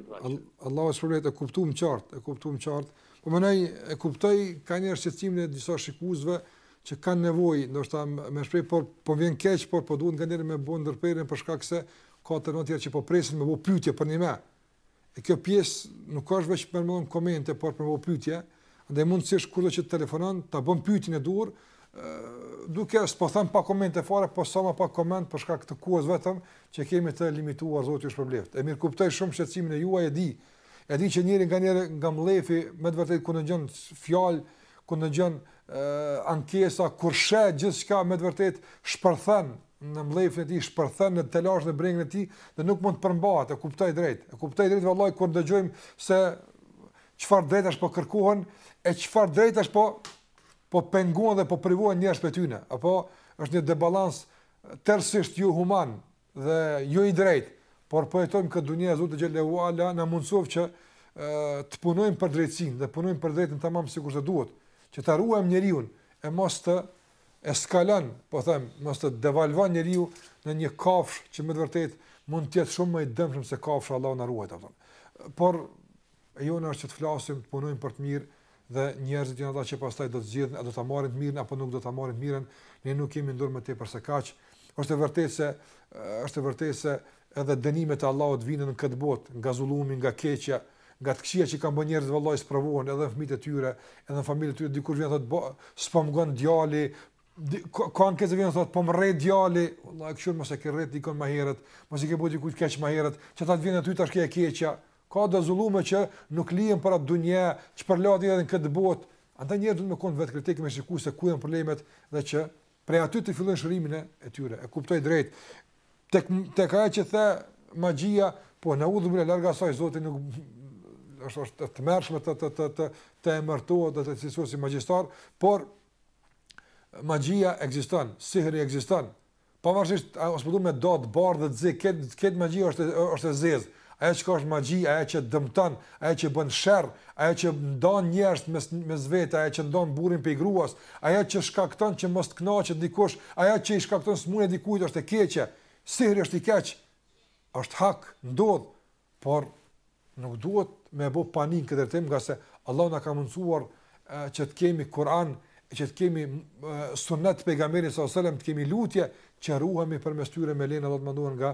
Allahu të shpërbleftë, e kuptum qartë, e kuptum qartë, po menoj, e kuptoj kanjëherë shqetësimin e disa shikuzve që kanë nevoj, ndoshta me shprej, por po vjen keq, por po duhet nganjëherë me bo ndërprerjen për shkak se ka telefonata tjera që po presin me bo pytje për ndihmë, E kjo pjesë nuk është veç për me lon komente, por për me bo pytje, andaj mundësisht kushdo që të telefonon, ta bën pytjen e duhur, duke s'po them pa komente fare, po sa ma pak koment për shkak të kohës vetëm, që kemi të limituar, Zoti ju shpërbleft. E mirë kuptoj shumë shqetësimin e juaj e di, e di që njeriu nganjëherë nga mlefi, me të vërtet kur dëgjon fjalë, kur dëgjon ankesa, kur sheh gjithçka me të vërtet shpërthen, në mllefin e tij shpërthen në telashin e brengën e tij dhe nuk mund të përmbahet, e kuptoj drejt. E kuptoj drejt vallahi kur dëgjojmë se çfarë drejtash po kërkohen e çfarë drejtash po po pengohen dhe po privohen njerëz prej tyne. Apo është një debalans tërësisht jo human dhe jo i drejt, por po jetojmë këtë dunja e Zoti xhele ue ala na mundsoftë që të punojmë për drejtësinë dhe punojmë për drejtën tamam sikurse duhet, që ta ruajmë njeriun e mos të eskalon, po them, mos të devalvon njeriu në një kafshë që me të vërtetë mund të jetë shumë më i dëmshëm se kafsha Allahu na ruajt apo. Por jona është që të flasim, të punojmë për të mirë dhe njerëzit janë ata që pastaj do të zgjedhin a do ta marrin të mirën apo nuk do ta marrin të mirën, ne nuk kemi në dorë më tepër se kaq. Është e vërtetë se është e vërtetë se edhe dënimet e Allahut vijnë në këtë botë nga zullumi, nga keqja, Nga të këqijat që i kanë bërë njerëzit vallahi sprovohen edhe në fëmijët e tyre, edhe në familjet e tyre, dikush vjen thotë po s'po mungon djali, ka ankesa që vjen thotë po më rreh djali, vallahi kqyr mos e ke rreh dikon më herët, mos i ke bo dikujt keq më herët, që të vjen aty tash kjo e keqja. Ka do zullume që nuk lihen për atë dunja, shpërlahet edhe në këtë botë. Andaj njerëzit me kon vetëkritik me shiku se ku janë problemet dhe që prej aty të fillojnë shërimin e tyre. E kuptoj drejt. Tek tek ajo që the magjia, po na urdhëron larg asaj Zoti, nuk është, është e tmerrshme të të të të të emërtohet dhe të cilësohet si magjistar, por magjia ekziston, sihri ekziston. Pavarësisht a është me thënë e bardhë e zezë, kët kët magjia është është e zezë. Ajo çka është magji, ajo që dëmton, ajo që bën sherr, ajo që ndan njerëzit mes mes vete, ajo që ndan burrin prej gruas, ajo që shkakton që mos të kënaqet dikush, ajo që i shkakton sëmundje dikujt është e keqe. Sihri është i keq. Është hak, ndodh, por nuk duhet me bo panik n'këtë drejtim, ngase Allahu na ka mundësuar që të kemi Kur'an, që të kemi sunnetin e pejgamberit sallallahu alajhi wasallam, të kemi lutje që ruhemi përmes tyre me lejen e Allahut të madhëruar nga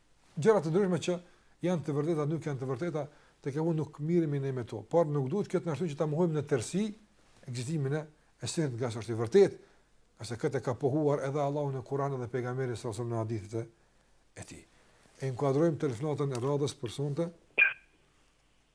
gjëra të ndryshme që janë të vërteta, nuk janë të vërteta, tekembramja nuk merremi ne me to, por nuk duhet kjo të na shtyjë që ta mohojmë në tërësi ekzistimin e e sihrit ngase është i vërtet, se këtë e ka pohuar edhe Allahu në Kur'an dhe pejgamberi sa në hadithet e tij. E inkuadrojmë telefonatën e radhës për sonte.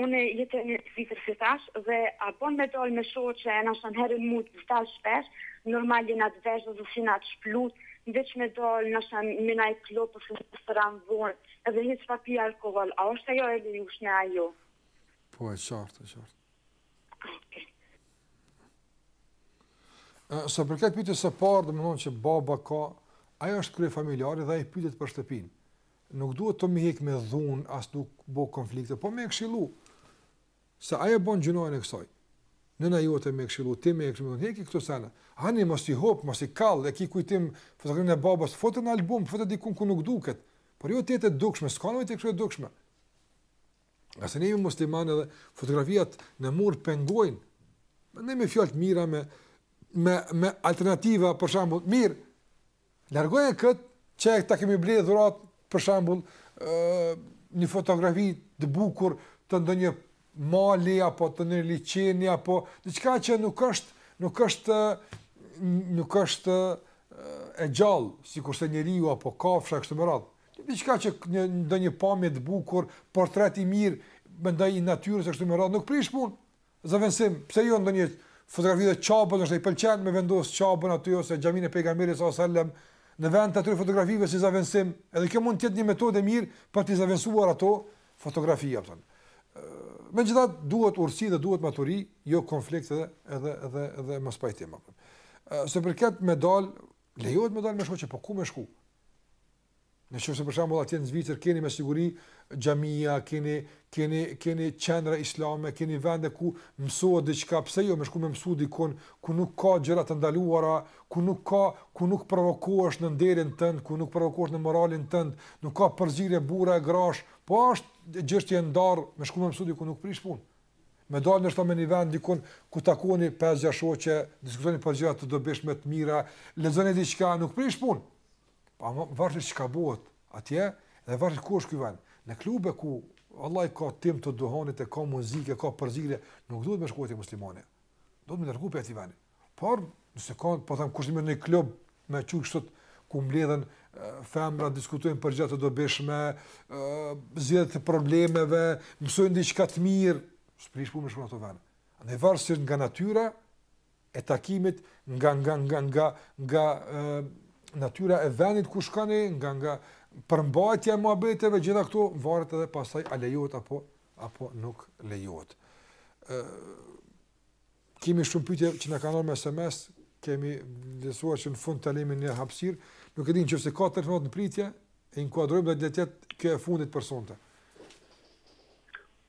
Unë jetoj në Zvicër si thash dhe a bon me dalë me shoqe najherë edhe s'dal shpesh, normal jo n'atë vesh ose si n'atë shpluet, veç me dalë n'shembull në naj klub ose në restoran vonë edhe hiq pa pi alkohol, a osht ajo e lejushme a jo? Po e qartë, e qartë. Okej. Ëh, sa i përket pyetjes së parë, domethënë që baba ka, ai është kryefamiljari dhe ai pyetet për shtëpinë. Nuk duhet ti me i hek me dhun, as me bo konflikte, po me e këshillu. Se ai bën gjynahin e kësaj. Nëna jote me e këshillu, ti me e këshillu, heki këto sene. Hani mos i hup, mos i kall, e ki kujtim fotografinë e babës, futi në album, futi diku ku nuk duket. Por jo t'i ke të dukshme, s'ka nevojë t'i kesh të dukshme. Ngase ne jemi muslimanë dhe fotografiat në mur pengojnë, ne me fjalë të mira me me me alternativa për shembull, mirë, Largoje kët qe ta kemi blerë dhuratë, për shembull, ë një fotografi të bukur të ndonjë mali apo të një liqeni apo diçka që nuk është, nuk është nuk është e gjallë, sikurse njeriu apo kafsha kështu me radhë. Diçka që një ndonjë pamje të bukur, portret i mirë, mendoj i natyrës kështu me radhë, nuk prish punë. Zëvendësim, pse jo ndonjë fotografi edhe Qabën ndoshta i pëlqen me vendos Qabën aty ose xhamin e pejgamberit sa selam në vend të atyre fotografive si zëvendësim edhe kjo mund të jetë një metodë e mirë për të zëvendësuar ato fotografi apo megjithatë duhet urtësi dhe duhet maturi jo konflikt edhe edhe edhe edhe mospajtime. Po sa i përket me dal lejohet me dal me shoqe po ku me shku Në qoftë se për shembull atje në Zvicër keni me siguri xhamia, keni keni keni qendra islame, keni vende ku mësohet diçka, pse jo me shku me mësu dikun ku nuk ka gjëra të ndaluara, ku nuk ka ku nuk provokohesh në nderin tënd, ku nuk provokohesh në moralin tënd, nuk ka përzierje burra e grash, po është çështje e ndarë, me shku me mësu dikun nuk prish punë. Me dalë eshtë me një vend dikun ku takoni 5-6 shoqe, diskutoni për gjëra të dobishme të mira, lexoni diçka, nuk prish punë. Po, varet çka bëhet atje, dhe varet ku është ky vend. Në klube ku vallahi ka tym të duhanit e ka muzikë, ka përzierje, nuk duhet me shku aty muslimani. Duhet me largu prej atij veni. Por, nëse ka, po them, kushtë me një klub me qujt kështu, ku mbledhen femra, diskutojnë për gjana të dobishme, zgjidhjet e problemeve, mësojnë diçka të mirë, s'prish punë me shku n'ato vene. Pra varet nga natyra, e takimit nga nga nga nga nga natyra e vendit ku shkoni nga nga përmbajtja e muhabeteve gjitha këto varet edhe pasaj a lejohet apo apo nuk lejohet ë kemi shumë pyetje që na kanë ardhë me SMS kemi vlerësuar që në fund t'i lëmë një hapësirë nuk e din nëse ka telefonatë në pritje e inkuadrojmë dhe dhe të jetë kjo e fundit për sonte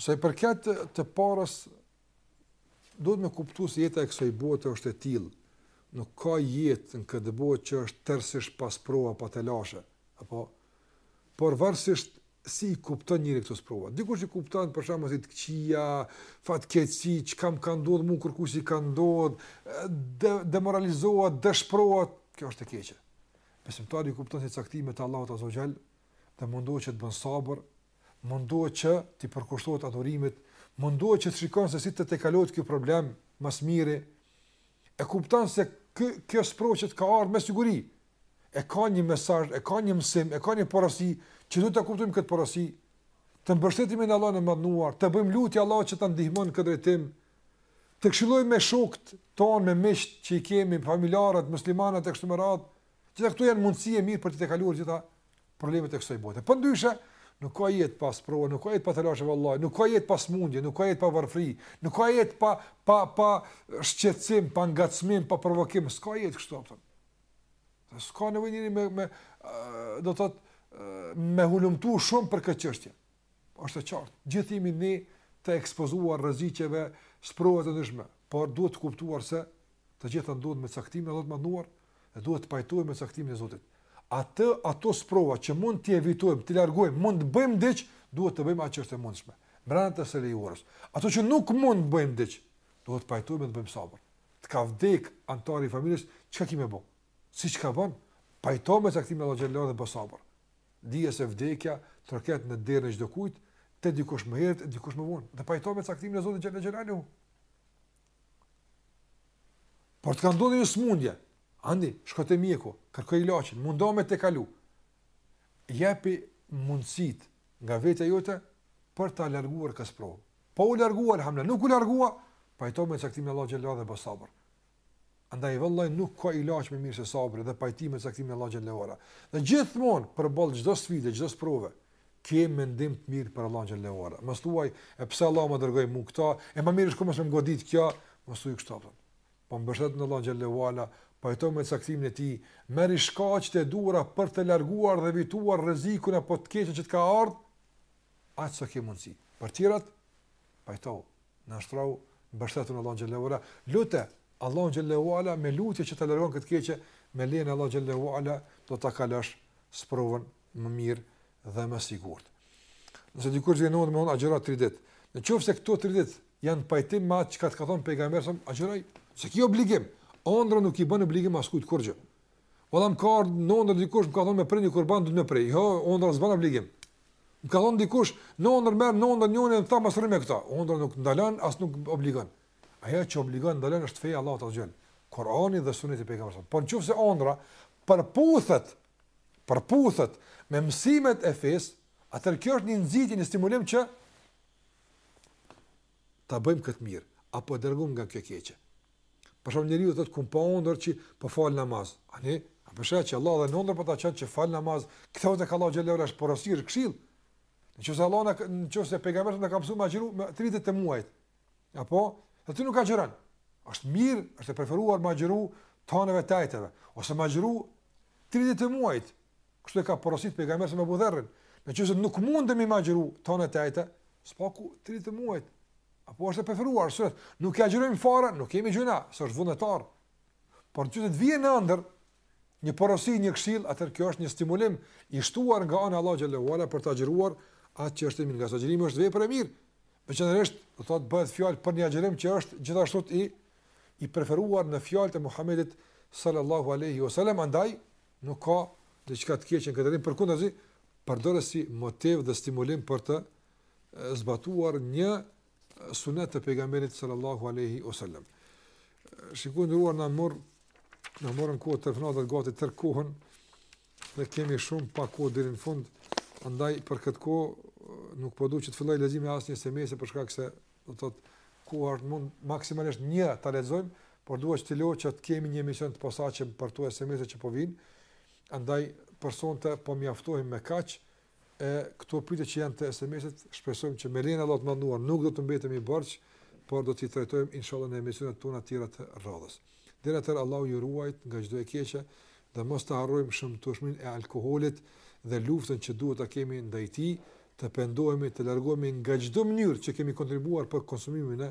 Sa i përket të parës, duhet me kuptu se jeta e kësaj bote është e tillë, nuk ka jetë në këtë botë që është tërësisht pa sprova, pa telashe, apo, por varësisht si i kupton njeri këto sprova. Dikush që i kupton, për shembull si të këqia, fatkeqësi, çka m'ka ndodhë mu, kërkujt s'i ka ndodhë, de, demoralizohet, dëshprohet, kjo është e keqe. Besimtari i kupton si caktime të Allahut azze ue xhel, dhe mundohet që të bën sabër, mundohet që t'i përkushtohet adhurimit, mundohet që të shikon se si të tejkalohet ky problem më së miri. E kupton se ky kjo sprovë që i ka ardhur me siguri e ka një mesazh, e ka një mësim, e ka një porosi që duhet ta kuptojmë këtë porosi. Të mbështetemi në Allahun e madhëruar, t'i bëjmë lutje Allahut që ta ndihmon në këtë drejtim. Të këshillohemi me shokët tonë, me miqtë që i kemi, familjarët, muslimanët e kështu me radhë, Gjitha këto janë mundësi e mirë për t'i tejkaluar gjitha problemet e kësaj bote. Përndryshe, nuk ka jetë pa sprovë, nuk ka jetë pa telashe vallahi, nuk ka jetë pa smundje, nuk ka jetë pa varfëri, nuk ka jetë pa pa pa shqetësim, pa ngacmim, pa provokim, s'ka jetë kështu apo. S'ka nevojë njeri me me do të thotë me hulumtu shumë për këtë çështje. Është e qartë, gjithë jemi ne të ekspozuar rreziqeve, sprova të ndryshme, por duhet të kuptuar se të gjitha ndodhin me caktimin e Allahut të Madhnuar dhe duhet të pajtohemi me caktimin e Zotit. Atë ato sprova që mund t'i evitojmë, t'i largojmë, mund të bëjmë diç, duhet të bëjmë atë që është e mundshme. Brenda të së lejuarës. Ato që nuk mund të bëjmë diç, duhet të pajtohemi të bëjmë sabër. Të ka vdek antari i familjes, çka ki me bë? S'ki çka bën, pajtohu me caktimin e Allahut xhelaluhu dhe bëj sabër. Dije se vdekja troket në derën e çdokujt, te dikush më herët e dikush më vonë, dhe pajtohu me caktimin e Zotit xhelle xhelaluhu. Por të ka ndodhur një smundje, ani, shko te mjeku, kërkoje ilaçin, mundohu me tejkalu. Jepi mundësit nga vetja jote për ta larguar këtë sprovë. Po u largua alhamdulillah, nuk u largua, pajtohu me caktimin e Allahut xhelle dhe bëj sabër. Andaj vëllai nuk ka ilaç më mirë se sabri dhe pajtimi me caktimin e Allahut xhelle ue ala. Dhe gjithmonë përballë çdo sfide, çdo sprove, ke mendim të mirë për Allahun xhelle ue ala. Mos thuaj, e pse Allahu më dërgoi mua këta, e më mirë është kur mos më godit kjo, mos thuaj kështu apo. Po mbështetu në Allahun xhelle ue ala, pajtohu me caktimin e tij, merri shkaqet e duhura për të larguar dhe evituar rrezikun apo të keqen që të ka ardhur, aq sa ke mundsi. Për tjerat, pajto Nënshtrohu, mbështetu në Allahun xhelle ue ala. Lute Allahun xhelle ue ala me lutje që të largon këtë keqe, me lejen e Allahut xhelle ue ala do ta kalosh sprovën më mirë dhe më sigurt. Nëse dikush vjen në ondër, agjëro 3 ditë. Në qoftë se këto 3 ditë janë në pajtim me atë çka të ka thënë pejgamberi sa agjëroji, s'e ki obligim. Ondra nuk i bën obligim askujt kurrgjë. Valla m'ka në ondër dikush më ka thënë me pre një kurban, duhet me pre. Jo, ondra s'bën obligim. Më ka thonë dikush, në ondër merr, në ondër njoni më tha mos rri me këtë. Ondra nuk ndalon, as nuk obligon. Ajo që obligon, ndalon është feja e Allahut azze ve xhel. Kurani dhe suneti i pejgamberit. Por në qoftë se ondra, përputhet, përputhet me mësimet e fesë, atëherë kjo është një nxitje, një stimulim që ta bëjmë këtë të mirë, apo të largohemi nga kjo keqe. Për shembull njeriu thotë kam pa ëndërr që po fal namaz. Ani, a po sheh që Allahu edhe në ëndërr po ta çon që fal namaz, kthehu tek Allahu xhelle ue ala është porosi, është këshillë. Nëse Allahu na nëse pejgamberi na ka mësuar me agjërumë 3 ditë të muajit. Apo, aty nuk ka xhiran. Është mirë, është e preferuar me agjëru të hënave, të enjteve ose me agjëru 3 ditë të muajit. Kështu e ka porosit pejgamberi sa Ebu Dherrin. Nëse nuk mundemi me agjëru të hënë, të enjte, së paku 3 ditë të muajit. Apo është e preferuar, sot nuk e agjërojmë fare, nuk kemi gjynah, se është vullnetar. Por nëse të vjen në ëndërr një porosi, një këshillë, atëherë kjo është një stimulim i shtuar nga ana e Allahut xhele ue ala për ta agjëruar atë që është mirë, ngase agjërimi është vepër e mirë. Meqenëse, do thotë bëhet fjalë për një agjërim që është gjithashtu i i preferuar në fjalët e Muhamedit sallallahu alaihi wasallam, andaj nuk ka diçka të keqe në këtë drejtim, përkundrazi përdore si motiv dhe stimulim për të zbatuar një sunet të pejgamberit sallallahu alaihi wasallam. Shikues të nderuar na mor na morën kohë telefonatat gati tërë kohën dhe kemi shumë pak kohë deri në fund. Andaj për këtë kohë nuk po dua të filloj leximin e asnjë SMS-e për shkak se do të thotë kohë është mund maksimalisht një ta lexojmë, por duhet të thotë që të kemi një emision të posaçëm për këto SMS-e që po vijnë. Andaj për sonte po mjaftohem me kaq e këto pyetje që janë te SMS-et, shpresojmë që me lejen e Allahut të madhëruar nuk do të mbetemi borxh, por do t'i trajtojmë inshallah në emisionet tona të tjera të radhës. Deri atëherë Allahu ju ruajttë nga çdo e keqe dhe mos të harrojmë shëmtueshmërinë e alkoolit dhe luftën që duhet ta kemi ndaj tij, të pendohemi, të largohemi nga çdo mënyrë që kemi kontribuar për konsumimin e